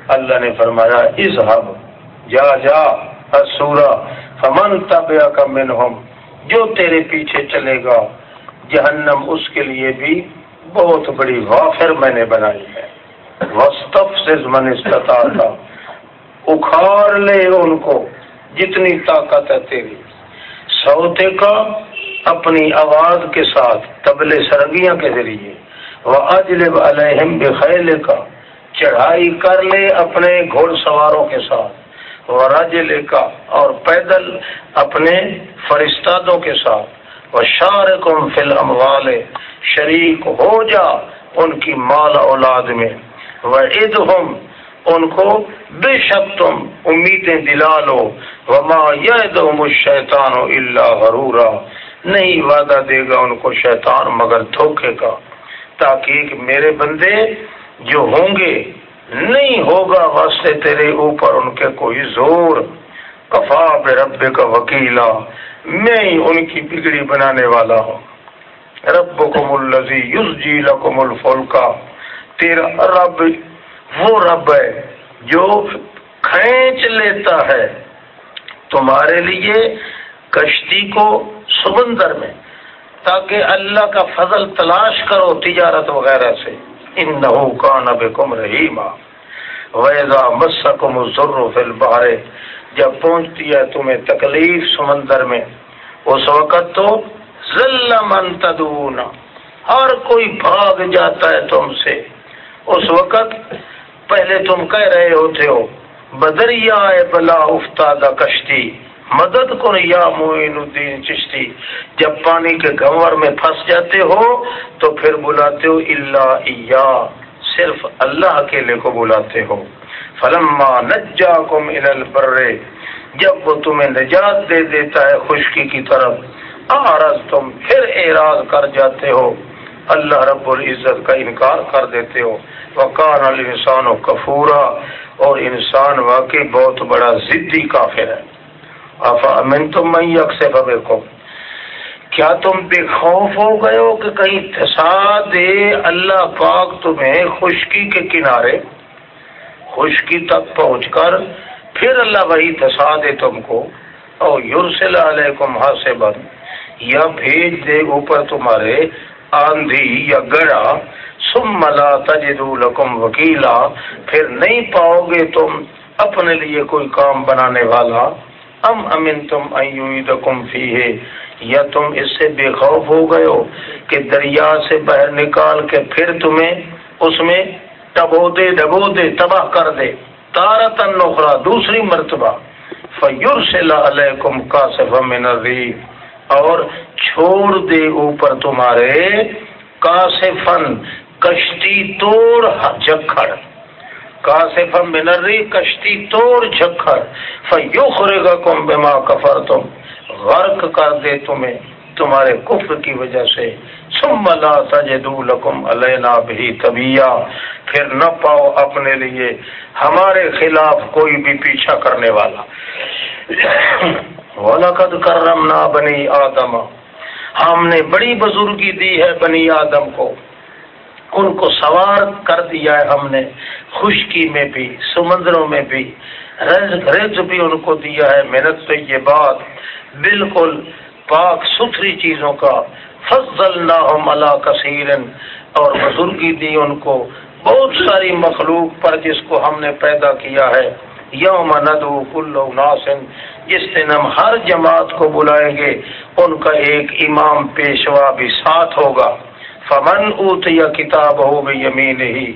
اللہ نے فرمایا اس حب جا جا سورا فمن تب کا منہم جو تیرے پیچھے چلے گا، جہنم اس کے لیے بھی بہت بڑی وافر میں نے بنائی ہے۔ وسطف سے من استطاع. تھا اکھاڑ لے ان کو جتنی طاقت ہے تیری۔ سوتے کا اپنی آواز کے ساتھ تبلے سرگیاں کے ذریعے۔ وہ اجلب علیہم بخیل کا چڑھائی کر لے اپنے گھوڑ سواروں کے ساتھ۔ وہ رجل کا اور پیدل اپنے فرستادوں کے ساتھ۔ وہ شار کم فل والے شریک ہو جا ان کی مال اولاد میں۔ وہ ان کو بے شک تم امیدیں دلا لو، وما یہ شیطان و اللہ غرورا۔ نہیں وعدہ دے گا ان کو شیطان مگر دھوکے کا، تاکہ میرے بندے جو ہوں گے، نہیں ہوگا واسطے تیرے اوپر ان کے کوئی زور۔ کفا بے رب کا وکیلا، میں ہی ان کی بگڑی بنانے والا ہوں۔ رب کو ملزی یوز جی لکم الفلکا۔ تیرا رب وہ رب ہے جو کھینچ لیتا ہے۔ تمہارے لیے کشتی کو سمندر میں، تاکہ اللہ کا فضل تلاش کرو تجارت وغیرہ سے۔ ان نحو کا نب کم رہی ماں ویزا مسکم ضرور فل بہارے جب پہنچتی ہے تمہیں تکلیف سمندر میں، اس وقت تو من تدون ہر کوئی بھاگ جاتا ہے تم سے۔ اس وقت پہلے تم کہہ رہے ہوتے ہو، بدریا بلا افتادہ کشتی، مدد کر یا معین الدین چشتی۔ جب پانی کے گنور میں پھنس جاتے ہو تو پھر بلاتے ہو اللہ صرف اللہ اکیلے کو بلاتے ہو۔ فلما نجا کم البرے جب وہ تمہیں نجات دے دیتا ہے خشکی کی طرف آرز تم پھر اعراض کر جاتے ہو۔ اللہ رب العزت کا انکار کر دیتے ہو۔ وقان الانسان و کفورا، اور انسان واقعی بہت بڑا ضدی کافر ہے۔ افا امن تم میں اکثر کو کیا تم بے خوف ہو گئے ہو کہ کہیں تھسا دے اللہ پاک تمہیں خشکی کے کنارے؟ خشکی تک پہنچ کر پھر اللہ وہی تھسا دے تم کو۔ اور یورسل علیکم حاسبا، یا بھیج دے اوپر تمہارے آندھی یا گڑا سم ملا تجدو لکم وکیلا، پھر نہیں پاؤ گے تم اپنے لیے کوئی کام بنانے والا۔ ام امن تم ایویدکم فیہ یا تم اس سے بے خوف ہو گئے ہو کہ دریا سے باہر نکال کے پھر تمہیں اس میں ڈبو دے ڈبو دے تباہ کر دے۔ تارا تن دوسری مرتبہ۔ فیور سے علیکم کا من اور چھوڑ دے اوپر تمہارے کاسفن، کشتی توڑ جکھڑ کاسفن منری کشتی توڑ جکھڑ فیو خرے گا کم بیما کفر تم غرق کر دے تمہیں تمہارے کفر کی وجہ سے۔ ثم لا تجدو لکم علینا بھی طبیعہ پھر نہ پاؤ اپنے لیے ہمارے خلاف کوئی بھی پیچھا کرنے والا۔ وَلَقَدْ كَرَّمْنَا بَنِي آدَمَ۔ ہم نے بڑی بزرگی دی ہے بنی آدم کو۔ ان کو سوار کر دیا ہے ہم نے۔ خشکی میں بھی، سمندروں میں بھی۔ رزق رزق بھی ان کو دیا ہے۔ محنت تو یہ بات بالکل پاک، ستھری چیزوں کا۔ فضل نہ کثیر اور بزرگی دی ان کو۔ بہت ساری مخلوق پر جس کو ہم نے پیدا کیا ہے۔ یوم ندو کل ناسن جس دن ہم ہر جماعت کو بلائیں گے، ان کا ایک امام پیشوا بھی ساتھ ہوگا۔ فمن اوت یا کتاب ہو یمین ہی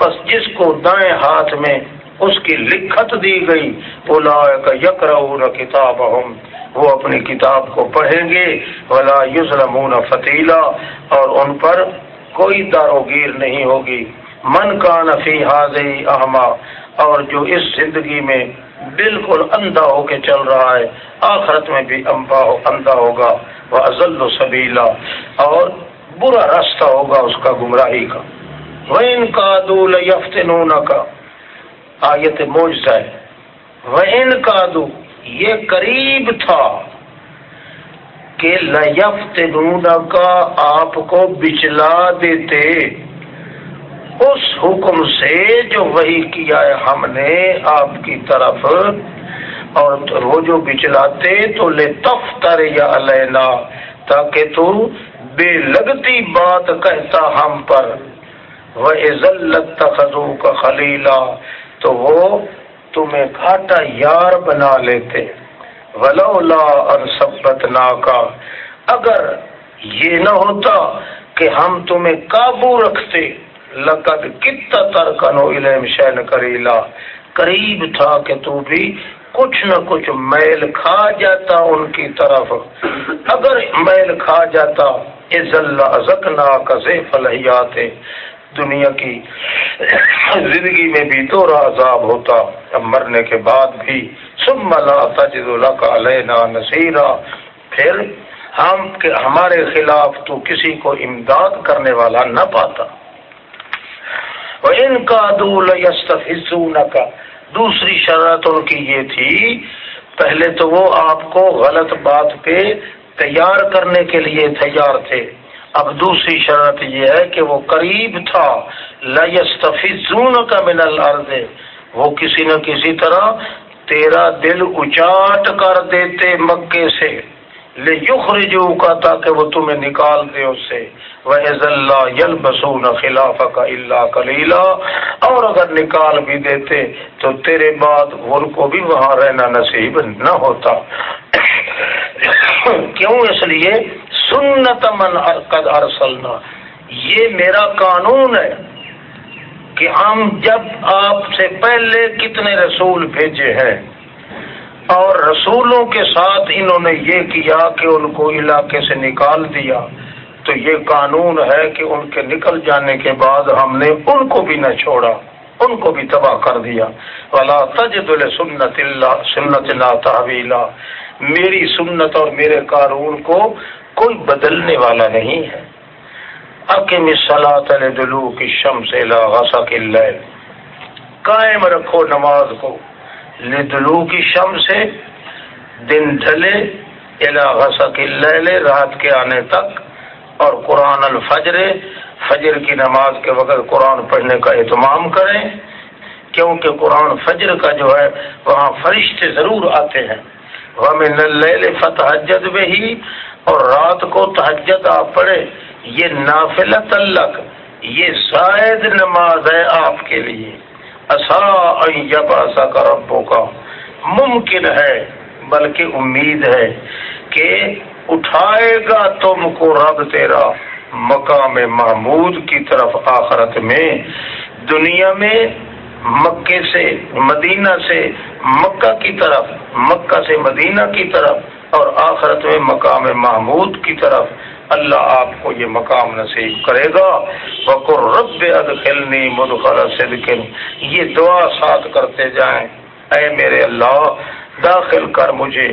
بس جس کو دائیں ہاتھ میں اس کی لکھت دی گئی بلا یکر کتاب ہم وہ اپنی کتاب کو پڑھیں گے۔ ولا یظلمون فتیلا، اور ان پر کوئی داروگیر نہیں ہوگی۔ من کا نفی حاضی احما اور جو اس زندگی میں بالکل اندھا ہو کے چل رہا ہے، آخرت میں بھی امبا اندھا ہوگا۔ وہ ازل و سبیلا اور برا راستہ ہوگا اس کا، گمراہی کا۔ وہ ان کا دول یفتنون کا آیت موجزہ ہے۔ وہ ان کا دو یہ قریب تھا کہ لیفت کا آپ کو بچلا دیتے۔ اس حکم سے جو وہی کیا ہے ہم نے آپ کی طرف، اور وہ جو بچلاتے تو لے تفتر یا علینا، تاکہ تو بے لگتی بات کہتا ہم پر۔ وہ عزلت تخذو کا خلیلا تو وہ تمہیں گھاٹا یار بنا لیتے۔ ولولا ان سبت کا اگر یہ نہ ہوتا کہ ہم تمہیں قابو رکھتے۔ لقد کتا ترکنو علم شین کریلا قریب تھا کہ تو بھی کچھ نہ کچھ میل کھا جاتا ان کی طرف۔ اگر میل کھا جاتا از اللہ ازکنا کا زیف الحیات۔ دنیا کی زندگی میں بھی تو عذاب ہوتا۔ اب مرنے کے بعد بھی۔ ثم لا تجد لك علينا نصيرا۔ پھر ہم کہ ہمارے خلاف تو کسی کو امداد کرنے والا نہ پاتا۔ ان کا دول کا دوسری شرط ان کی یہ تھی، پہلے تو وہ آپ کو غلط بات پہ تیار کرنے کے لیے تیار تھے۔ اب دوسری شرط یہ ہے کہ وہ قریب تھا۔ لستفزون کا من الارض۔ وہ کسی نہ کسی طرح تیرا دل اچاٹ کر دیتے مکے سے۔ لے یخرجو کا تاکہ وہ تمہیں نکال دے اس سے۔ وَإِذَ اللَّهَ يَلْبَسُونَ خِلَافَكَ إِلَّا قَلِيلًا اور اگر نکال بھی دیتے تو تیرے بعد ان کو بھی وہاں رہنا نصیب نہ ہوتا۔ کیوں اس لیے؟ سنت من قد ارسلنا یہ میرا قانون ہے کہ ہم جب آپ سے پہلے کتنے رسول بھیجے ہیں اور رسولوں کے ساتھ انہوں نے یہ کیا کہ ان کو علاقے سے نکال دیا۔ تو یہ قانون ہے کہ ان کے نکل جانے کے بعد ہم نے ان کو بھی نہ چھوڑا، ان کو بھی تباہ کر دیا۔ ولا تجد سنت اللہ سنت اللہ تحویلا میری سنت اور میرے قانون کو کوئی بدلنے والا نہیں ہے۔ اکم صلاۃ دلو کی شم سے قائم رکھو نماز کو۔ لدلو کی شم سے دن ڈھلے غسق اللیل رات کے آنے تک۔ اور قرآن الفجر، فجر کی نماز کے وقت قرآن پڑھنے کا اہتمام کریں، کیونکہ قرآن فجر کا جو ہے، وہاں فرشتے ضرور آتے ہیں۔ ومن اللیل فتحجد بھی اور رات کو تحجد آپ پڑھے یہ نافل تلق یہ زائد نماز ہے آپ کے لیے۔ اصا کا ربوں کا ممکن ہے، بلکہ امید ہے کہ اٹھائے گا تم کو رب تیرا مقام محمود کی طرف آخرت میں۔ دنیا میں مکے سے، مدینہ سے، مکہ کی طرف، مکہ سے مدینہ کی طرف اور آخرت میں مقام محمود کی طرف اللہ آپ کو یہ مقام نصیب کرے گا۔ بکر رب ادخلنی مدخل صدقن۔ یہ دعا ساتھ کرتے جائیں۔ اے میرے اللہ، داخل کر مجھے۔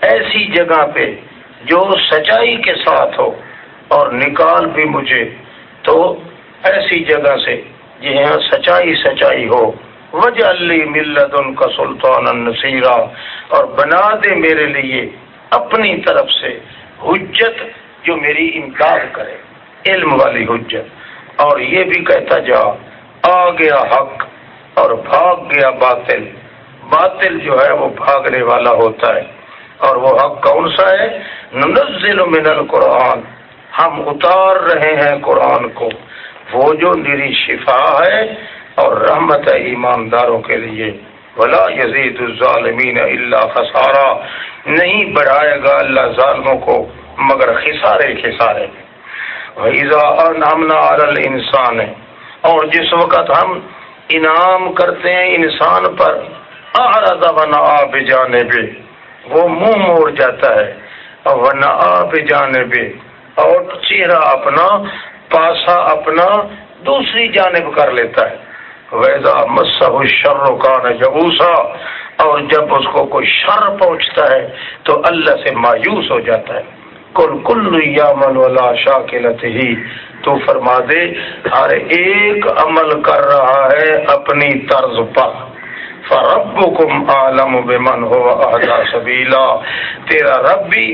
ایسی جگہ پہ جو سچائی کے ساتھ ہو اور نکال بھی مجھے، تو ایسی جگہ سے جہاں سچائی سچائی ہو۔ وجہ علی ملت ان کا سلطان النصیرہ اور بنا دے میرے لیے اپنی طرف سے حجت جو میری امداد کرے، علم والی حجت۔ اور یہ بھی کہتا جا، آ گیا حق اور بھاگ گیا باطل۔ باطل جو ہے وہ بھاگنے والا ہوتا ہے۔ اور وہ حق کون سا ہے؟ ننزل من القرآن۔ ہم اتار رہے ہیں قرآن کو۔ وہ جو میری شفا ہے اور رحمت ہے ایمانداروں کے لیے۔ بلا یزید الظالمین اللہ خسارا۔ نہیں بڑھائے گا اللہ ظالموں کو، مگر خسارے خسارے نامنا انسان ہے اور جس وقت ہم انعام کرتے ہیں انسان پر آ آرزا بنا آپ جانے بھی وہ منہ موڑ جاتا ہے۔ ورنہ آپ جانے بھی اور چہرہ اپنا، پاسا اپنا دوسری جانب کر لیتا ہے۔ ویزا مسح شر کا نجوسا اور جب اس کو کوئی شر پہنچتا ہے، تو اللہ سے مایوس ہو جاتا ہے۔ کل کل یا من والا شاکلت ہی، تو فرما دے، ہر ایک عمل کر رہا ہے اپنی طرز پر۔ فربکم عالم بمن ہو احدا سبیلا۔ تیرا رب بھی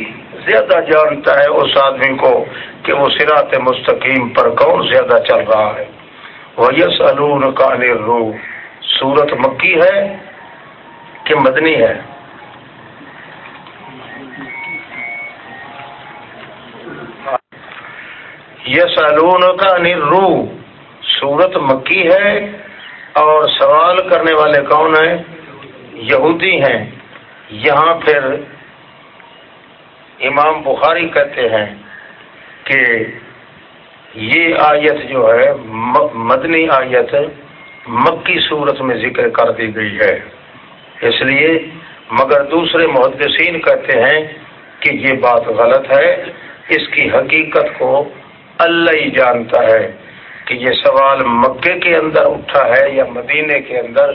زیادہ جانتا ہے اس آدمی کو کہ وہ سرات مستقیم پر کون زیادہ چل رہا ہے۔ وہ یس کا روح سورت مکی ہے کہ مدنی ہے؟ یس کا روح سورت مکی ہے اور سوال کرنے والے کون ہیں؟ یہودی ہیں۔ یہاں پھر امام بخاری کہتے ہیں کہ یہ آیت جو ہے مدنی آیت مکی صورت میں ذکر کر دی گئی ہے۔ اس لیے مگر دوسرے محدثین کہتے ہیں کہ یہ بات غلط ہے۔ اس کی حقیقت کو اللہ ہی جانتا ہے۔ کہ یہ سوال مکے کے اندر اٹھا ہے یا مدینے کے اندر،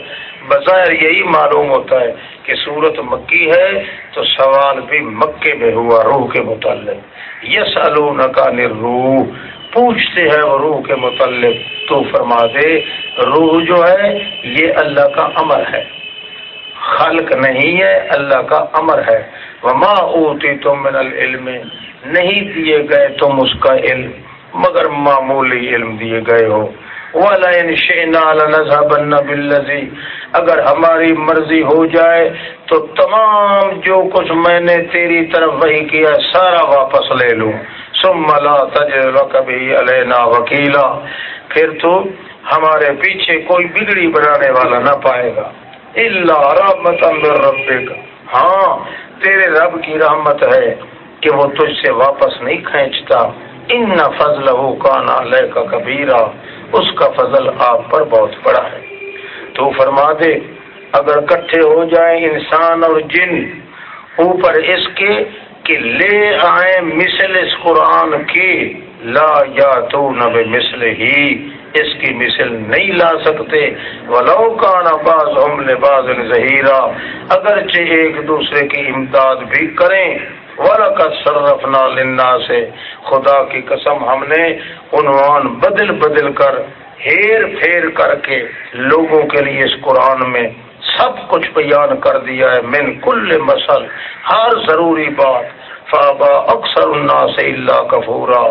بظاہر یہی معلوم ہوتا ہے کہ صورت مکی ہے تو سوال بھی مکے میں ہوا، روح کے متعلق۔ یس کا روح پوچھتے ہیں وہ روح کے متعلق۔ تو فرما دے، روح جو ہے، یہ اللہ کا امر ہے۔ خلق نہیں ہے، اللہ کا امر ہے۔ وما اوتی تم من العلم، نہیں دیے گئے تم اس کا علم۔ مگر معمولی علم دیے گئے ہو اگر ہماری مرضی ہو جائے تو تمام جو کچھ میں نے تیری طرف وہی کیا سارا واپس لے لوں۔ سم ملا تجر کبھی علینا وکیلا پھر تو ہمارے پیچھے کوئی بگڑی بنانے والا نہ پائے گا۔ اللہ رحمت رب کا ہاں تیرے رب کی رحمت ہے کہ وہ تجھ سے واپس نہیں کھینچتا۔ ان فضل ہو کان کا کبیرا اس کا فضل آپ پر بہت بڑا ہے۔ تو فرما دے، اگر کٹھے ہو جائیں انسان اور جن، اوپر اس کے کہ لے آئیں مثل اس قرآن کی، لا یا تو نب مثل ہی، اس کی مثل نہیں لا سکتے۔ ولو کان باز ہم لباز ظہیرہ اگرچہ ایک دوسرے کی امداد بھی کریں صرفنا لنا سے خدا کی قسم ہم نے عنوان بدل بدل کر، ہیر پھیر کر کے لوگوں کے لیے اس قرآن میں سب کچھ بیان کر دیا ہے، من کل مسل، ہر ضروری بات، فابا اکثر الناس اللہ کفورا۔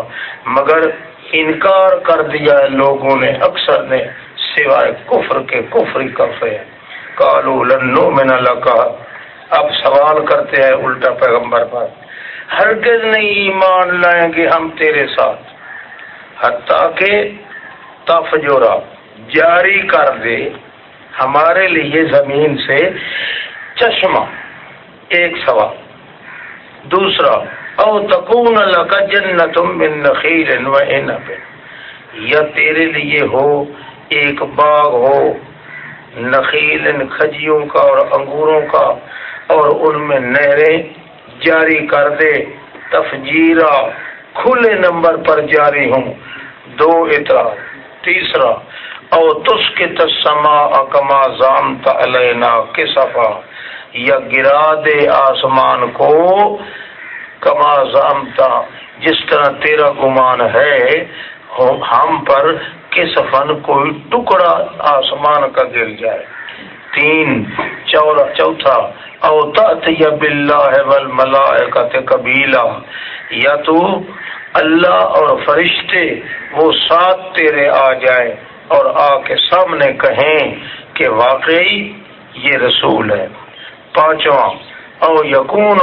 مگر انکار کر دیا ہے لوگوں نے، اکثر نے، سوائے کفر کے کفری کفے کالو لنو میں نہ اب سوال کرتے ہیں الٹا پیغمبر پر، ہرگز نہیں ایمان لائیں گے ہم تیرے ساتھ۔ حتیٰ کہ تفجورا جاری کر دے ہمارے لیے زمین سے چشمہ۔ ایک سوال۔ دوسرا، او تکون لکا جنت من نخیل و عنب۔ یا تیرے لیے ہو ایک باغ ہو، نخیل کھجیوں کا اور انگوروں کا۔ اور ان میں نہریں جاری کر دے۔ تفجیرہ کھلے نمبر پر جاری ہوں۔ دو اطراف تیسرا، او تس کے تسما اکما زامتا علینا کسفا، یا گرا دے آسمان کو کما زامتا جس طرح تیرا گمان ہے، ہم پر کس فن کوئی ٹکڑا آسمان کا گر جائے تین چوتھا او یا باللہ والملائکت قبیلہ. یا تو اللہ اور فرشتے وہ ساتھ تیرے آ جائے اور آ کے سامنے کہیں کہ واقعی یہ رسول ہے۔ پانچواں، او یقون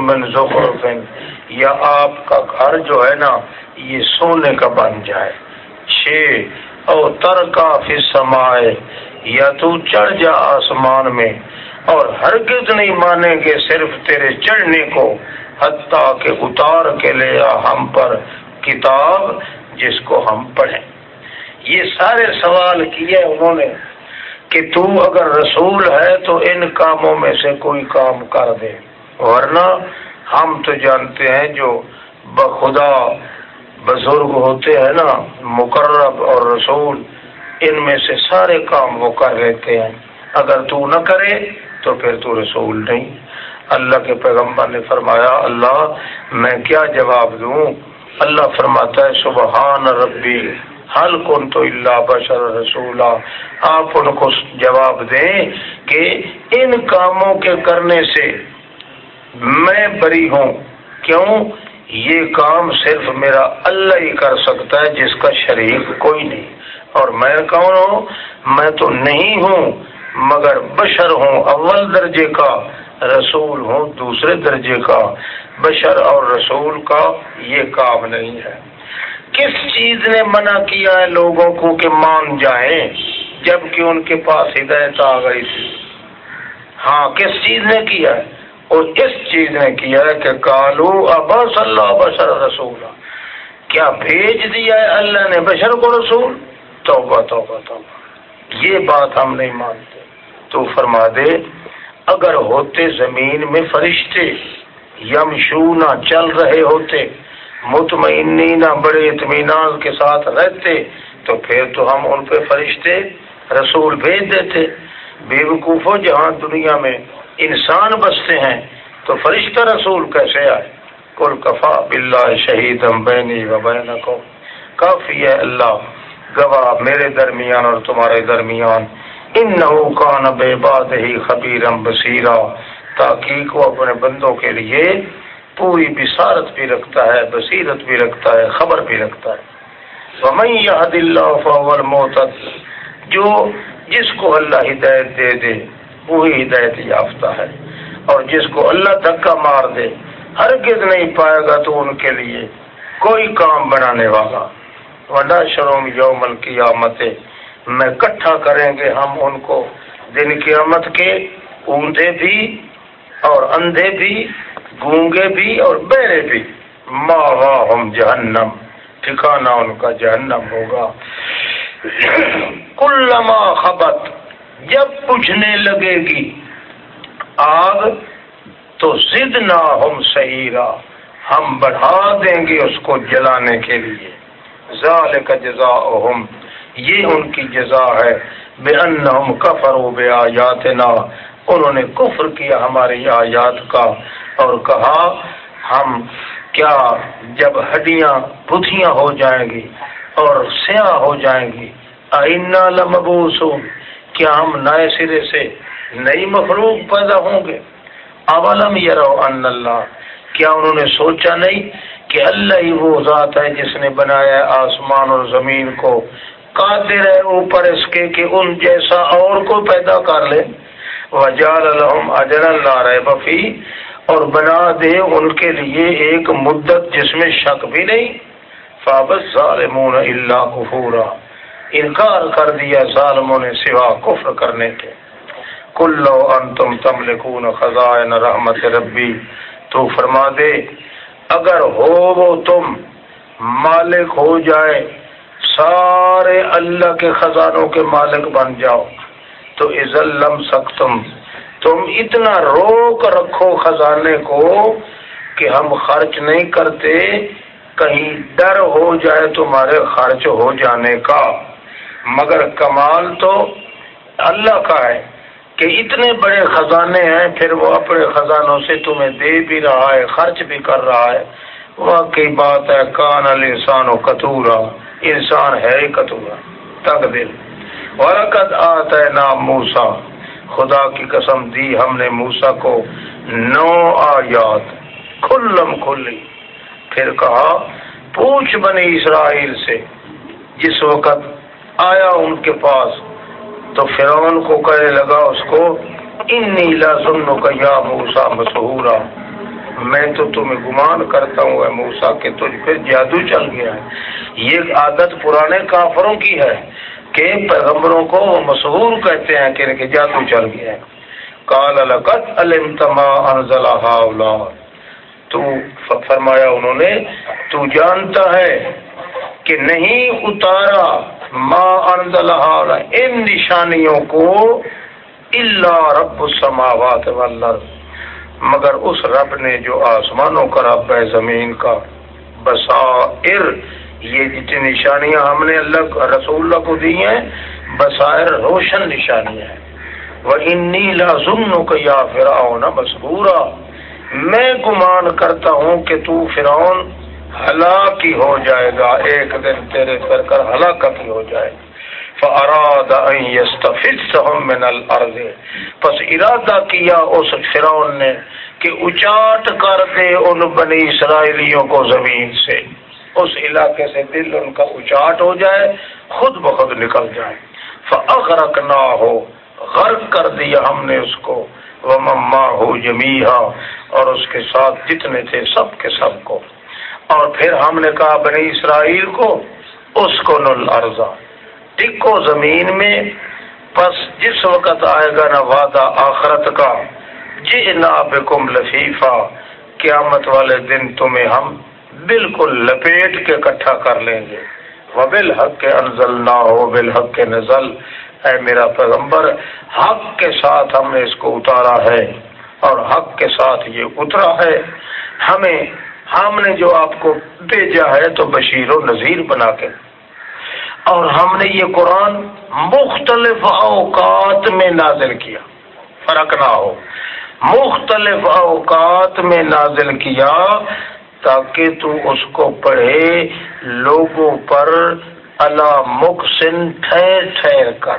من زخرفن یا آپ کا گھر جو ہے نا، یہ سونے کا بن جائے۔ چھ، او تر کا سمائے یا تو چڑھ جا آسمان میں اور ہرگز نہیں مانیں گے صرف تیرے چڑھنے کو، حتیٰ کہ اتار کے لیا ہم پر کتاب جس کو ہم پڑھیں۔ یہ سارے سوال کیے انہوں نے کہ تو اگر رسول ہے تو ان کاموں میں سے کوئی کام کر دے، ورنہ ہم تو جانتے ہیں جو بخدا بزرگ ہوتے ہیں نا، مقرب اور رسول۔ ان میں سے سارے کام وہ کر لیتے ہیں اگر تو نہ کرے تو پھر تو رسول نہیں۔ اللہ کے پیغمبر نے فرمایا، اللہ، میں کیا جواب دوں؟ اللہ فرماتا ہے، سبحان ربی حل کن تو اللہ بشر رسول آپ ان کو جواب دیں کہ ان کاموں کے کرنے سے میں بری ہوں۔ کیوں؟ یہ کام صرف میرا اللہ ہی کر سکتا ہے، جس کا شریک کوئی نہیں۔ اور میں کون ہوں؟ میں تو نہیں ہوں، مگر بشر ہوں، اول درجے کا رسول ہوں، دوسرے درجے کا بشر اور رسول کا یہ کام نہیں ہے۔ کس چیز نے منع کیا ہے لوگوں کو کہ مان جائیں جبکہ ان کے پاس ہدایت آ گئی تھی؟ ہاں کس چیز نے کیا ہے؟ اور اس چیز نے کیا ہے کہ کالو ابس اللہ بشر رسول کیا بھیج دیا ہے اللہ نے بشر کو رسول؟ توبہ توبہ توبہ۔ یہ بات ہم نہیں مانتے۔ تو فرما دے، اگر ہوتے زمین میں فرشتے یمشو چل رہے ہوتے، مطمئنی نہ بڑے اطمینان کے ساتھ رہتے، تو پھر تو ہم ان پہ فرشتے، رسول بھیج دیتے۔ بے وقوفوں جہاں دنیا میں انسان بستے ہیں، تو فرشتہ رسول کیسے آئے؟ کل کفا بلّہ شہید بینی و بین کو کافی ہے اللہ۔ گواہ میرے درمیان اور تمہارے درمیان ان نہ بے باد ہی خبیرم بصیرہ تاکہ وہ اپنے بندوں کے لیے پوری بصارت بھی رکھتا ہے، بصیرت بھی رکھتا ہے، خبر بھی رکھتا ہے۔ ومن اللہ فاول موتد جو جس کو اللہ ہدایت دے دے، وہی ہدایت یافتہ ہے۔ اور جس کو اللہ دھکا مار دے، ہرگز نہیں پائے گا تو ان کے لیے کوئی کام بنانے والا۔ شروم یوم القیامت میں کٹھا کریں گے ہم ان کو۔ دن قیامت کے اونٹے بھی اور اندھے بھی، گونگے بھی اور بہرے بھی۔ ماں ہم جہنم ٹھکانا ان کا جہنم ہوگا۔ کلما خبت۔ جب پوچھنے لگے گی آگ، تو ضد نہ ہم سہیرا ہم بڑھا دیں گے اس کو جلانے کے لیے۔ ظال کا جزا یہ ان کی جزا ہے بے ان کفر و بے آیات انہوں نے کفر کیا ہماری آیات کا اور کہا ہم کیا جب ہڈیاں پتھیاں ہو جائیں گی اور سیاہ ہو جائیں گی آئینہ لمبوس کیا ہم نئے سرے سے نئی مخلوق پیدا ہوں گے؟ اولم یرو ان اللہ کیا انہوں نے سوچا نہیں کہ اللہ ہی وہ ذات ہے جس نے بنایا آسمان اور زمین کو۔ قادر ہے اوپر اس کے کہ ان جیسا اور کو پیدا کر لے۔ وجال الحم اجر اللہ رہے بفی اور بنا دے ان کے لیے ایک مدت جس میں شک بھی نہیں۔ فابس ظالمون اللہ کفورا۔ انکار کر دیا ظالموں نے سوا کفر کرنے کے۔ کلو ان تم تم لکھون خزائن رحمت ربی۔ تو فرما دے اگر ہو وہ تم، مالک ہو جائے، سارے اللہ کے خزانوں کے مالک بن جاؤ۔ تو عزلم سکتم، تم اتنا روک رکھو خزانے کو کہ ہم خرچ نہیں کرتے، کہیں ڈر ہو جائے تمہارے خرچ ہو جانے کا۔ مگر کمال تو اللہ کا ہے۔ کہ اتنے بڑے خزانے ہیں، پھر وہ اپنے خزانوں سے تمہیں دے بھی رہا ہے، خرچ بھی کر رہا ہے۔ واقعی بات ہے، کان الانسان و کتورا انسان ہے ہی کتورا تک دل۔ ورکت آتا ہے نام موسا خدا کی قسم دی ہم نے موسا کو نو آیات، کھلم کھلی۔ پھر کہا، پوچھ بنی اسرائیل سے۔ جس وقت آیا ان کے پاس تو فرعون کو کہنے لگا اس کو انی لازم کا یا موسا مسہورا میں تو تمہیں گمان کرتا ہوں اے موسا کہ تجھ پہ جادو چل گیا ہے۔ یہ عادت پرانے کافروں کی ہے کہ پیغمبروں کو وہ مشہور کہتے ہیں کہ ان کے جادو چل گیا ہے۔ کال القت المتما انزل تو فرمایا انہوں نے، تو جانتا ہے کہ نہیں اتارا ما انزل ان نشانیوں کو اللہ رب السماوات والارض۔ مگر اس رب نے جو آسمانوں کا رب ہے، زمین کا۔ بصائر، یہ جتنی نشانیاں ہم نے اللہ رسول اللہ کو دی ہیں، بصائر روشن نشانیاں ہیں۔ وہ انی لازم کا یا فرعون مسبورا۔ میں گمان کرتا ہوں کہ تو فرعون ہلاک ہی ہو جائے گا، ایک دن تیرے سر کر ہلاکت ہی ہو جائے گا فاراد من الارض پس ارادہ کیا اس فرعون نے کہ اچاٹ کر دے ان بنی اسرائیلیوں کو زمین سے۔ اس علاقے سے دل ان کا اچاٹ ہو جائے، خود بخود نکل جائے۔ فاغرق نہ ہو غرق کر دیا ہم نے اس کو۔ وہ مما ہو جمیحا اور اس کے ساتھ جتنے تھے، سب کے سب کو۔ اور پھر ہم نے کہا بنی اسرائیل کو اس کو نل ارزا ٹکو زمین میں پس جس وقت آئے گا نہ وعدہ آخرت کا جی نہ بکم لفیفہ۔ قیامت والے دن تمہیں ہم بالکل لپیٹ کے اکٹھا کر لیں گے۔ وہ بالحق کے انزل نہ ہو بالحق کے نزل۔ اے میرا پیغمبر، حق کے ساتھ ہم نے اس کو اتارا ہے اور حق کے ساتھ یہ اترا ہے۔ ہمیں ہم نے جو آپ کو بھیجا ہے تو بشیر و نذیر بنا کے۔ اور ہم نے یہ قرآن مختلف اوقات میں نازل کیا۔ فرق نہ ہو۔ مختلف اوقات میں نازل کیا تاکہ تو اس کو پڑھے، لوگوں پر اللہ مخصن ٹھہر ٹھہر کر،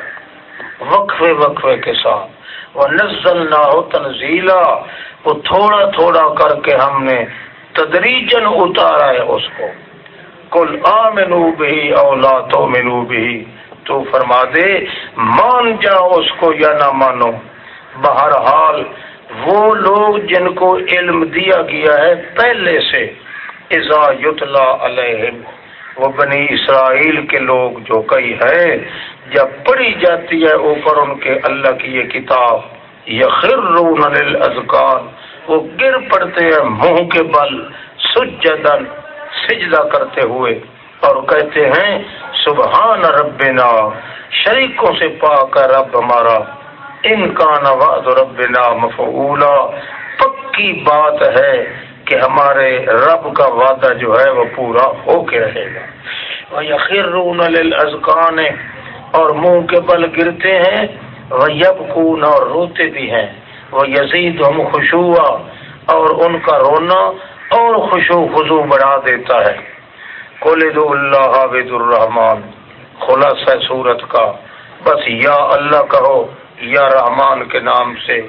وقفے وقفے کے ساتھ۔ وہ نزل نہ ہو تنزیلا وہ تھوڑا تھوڑا کر کے ہم نے تدریجن اتارا ہے اس کو۔ کل آ منو بھی اولا تو منو بھی تو فرما دے، مان جا اس کو یا نہ مانو۔ بہرحال، وہ لوگ جن کو علم دیا گیا ہے پہلے سے ازا یتلا علیہم۔ وہ بنی اسرائیل کے لوگ جو کئی ہے، جب پڑھی جاتی ہے اوپر ان کے اللہ کی یہ کتاب، یخرون للاذکار وہ گر پڑتے ہیں، منہ کے بل سجدن سجدہ کرتے ہوئے اور کہتے ہیں، سبحان ربنا، شریکوں سے پاک رب ہمارا۔ ان کا نواز ربنا مفعولا۔ پکی بات ہے کہ ہمارے رب کا وعدہ جو ہے وہ پورا ہو کے رہے گا۔ وہ یقین ازکان اور منہ کے بل گرتے ہیں۔ وہ یب اور روتے بھی ہیں۔ وہ یزید ہم خوشوا اور ان کا رونا اور خوشو خزو بڑھا دیتا ہے۔ کولد اللہ عبد الرحمان خلاصہ صورت کا۔ بس یا اللہ کہو، یا رحمان کے نام سے۔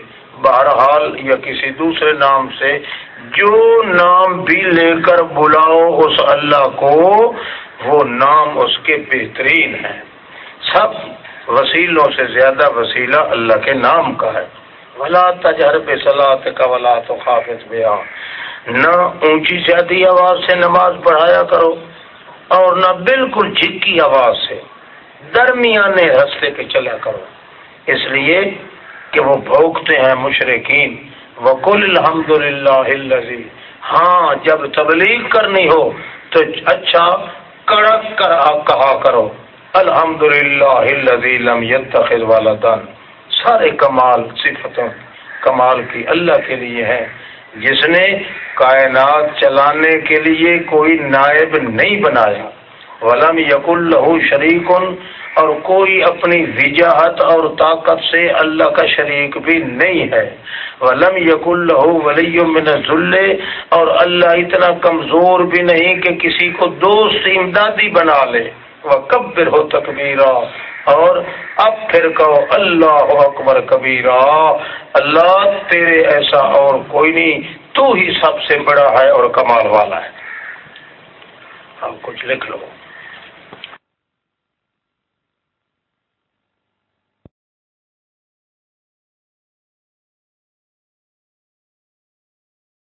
بہرحال یا کسی دوسرے نام سے۔ جو نام بھی لے کر بلاؤ اس اللہ کو، وہ نام اس کے بہترین ہے۔ سب وسیلوں سے زیادہ وسیلہ اللہ کے نام کا ہے۔ ولا تجہر بے صلاح کا ولا تو خافظ بیا۔ نہ اونچی زیادی آواز سے نماز پڑھایا کرو اور نہ بالکل جھکی آواز سے درمیانے رستے پہ چلا کرو۔ اس لیے کہ وہ بھوکتے ہیں مشرقین وکل الحمد للہ ہاں جب تبلیغ کرنی ہو تو اچھا کڑک کر کہا کرو۔ الحمد للہ والا دن سارے کمال صفتوں، کمال کی اللہ کے لیے ہے جس نے کائنات چلانے کے لیے کوئی نائب نہیں بنایا۔ ولم یق اللہ شریک اور کوئی اپنی وجاہت اور طاقت سے اللہ کا شریک بھی نہیں ہے۔ ولم یق اللہ ولی من ذلے اور اللہ اتنا کمزور بھی نہیں کہ کسی کو دوست امدادی بنا لے۔ وکبر کبر ہو تکبیرہ اور اب پھر کہو، اللہ اکبر کبیرہ اللہ، تیرے ایسا اور کوئی نہیں، تو ہی سب سے بڑا ہے اور کمال والا ہے۔ اب کچھ لکھ لو۔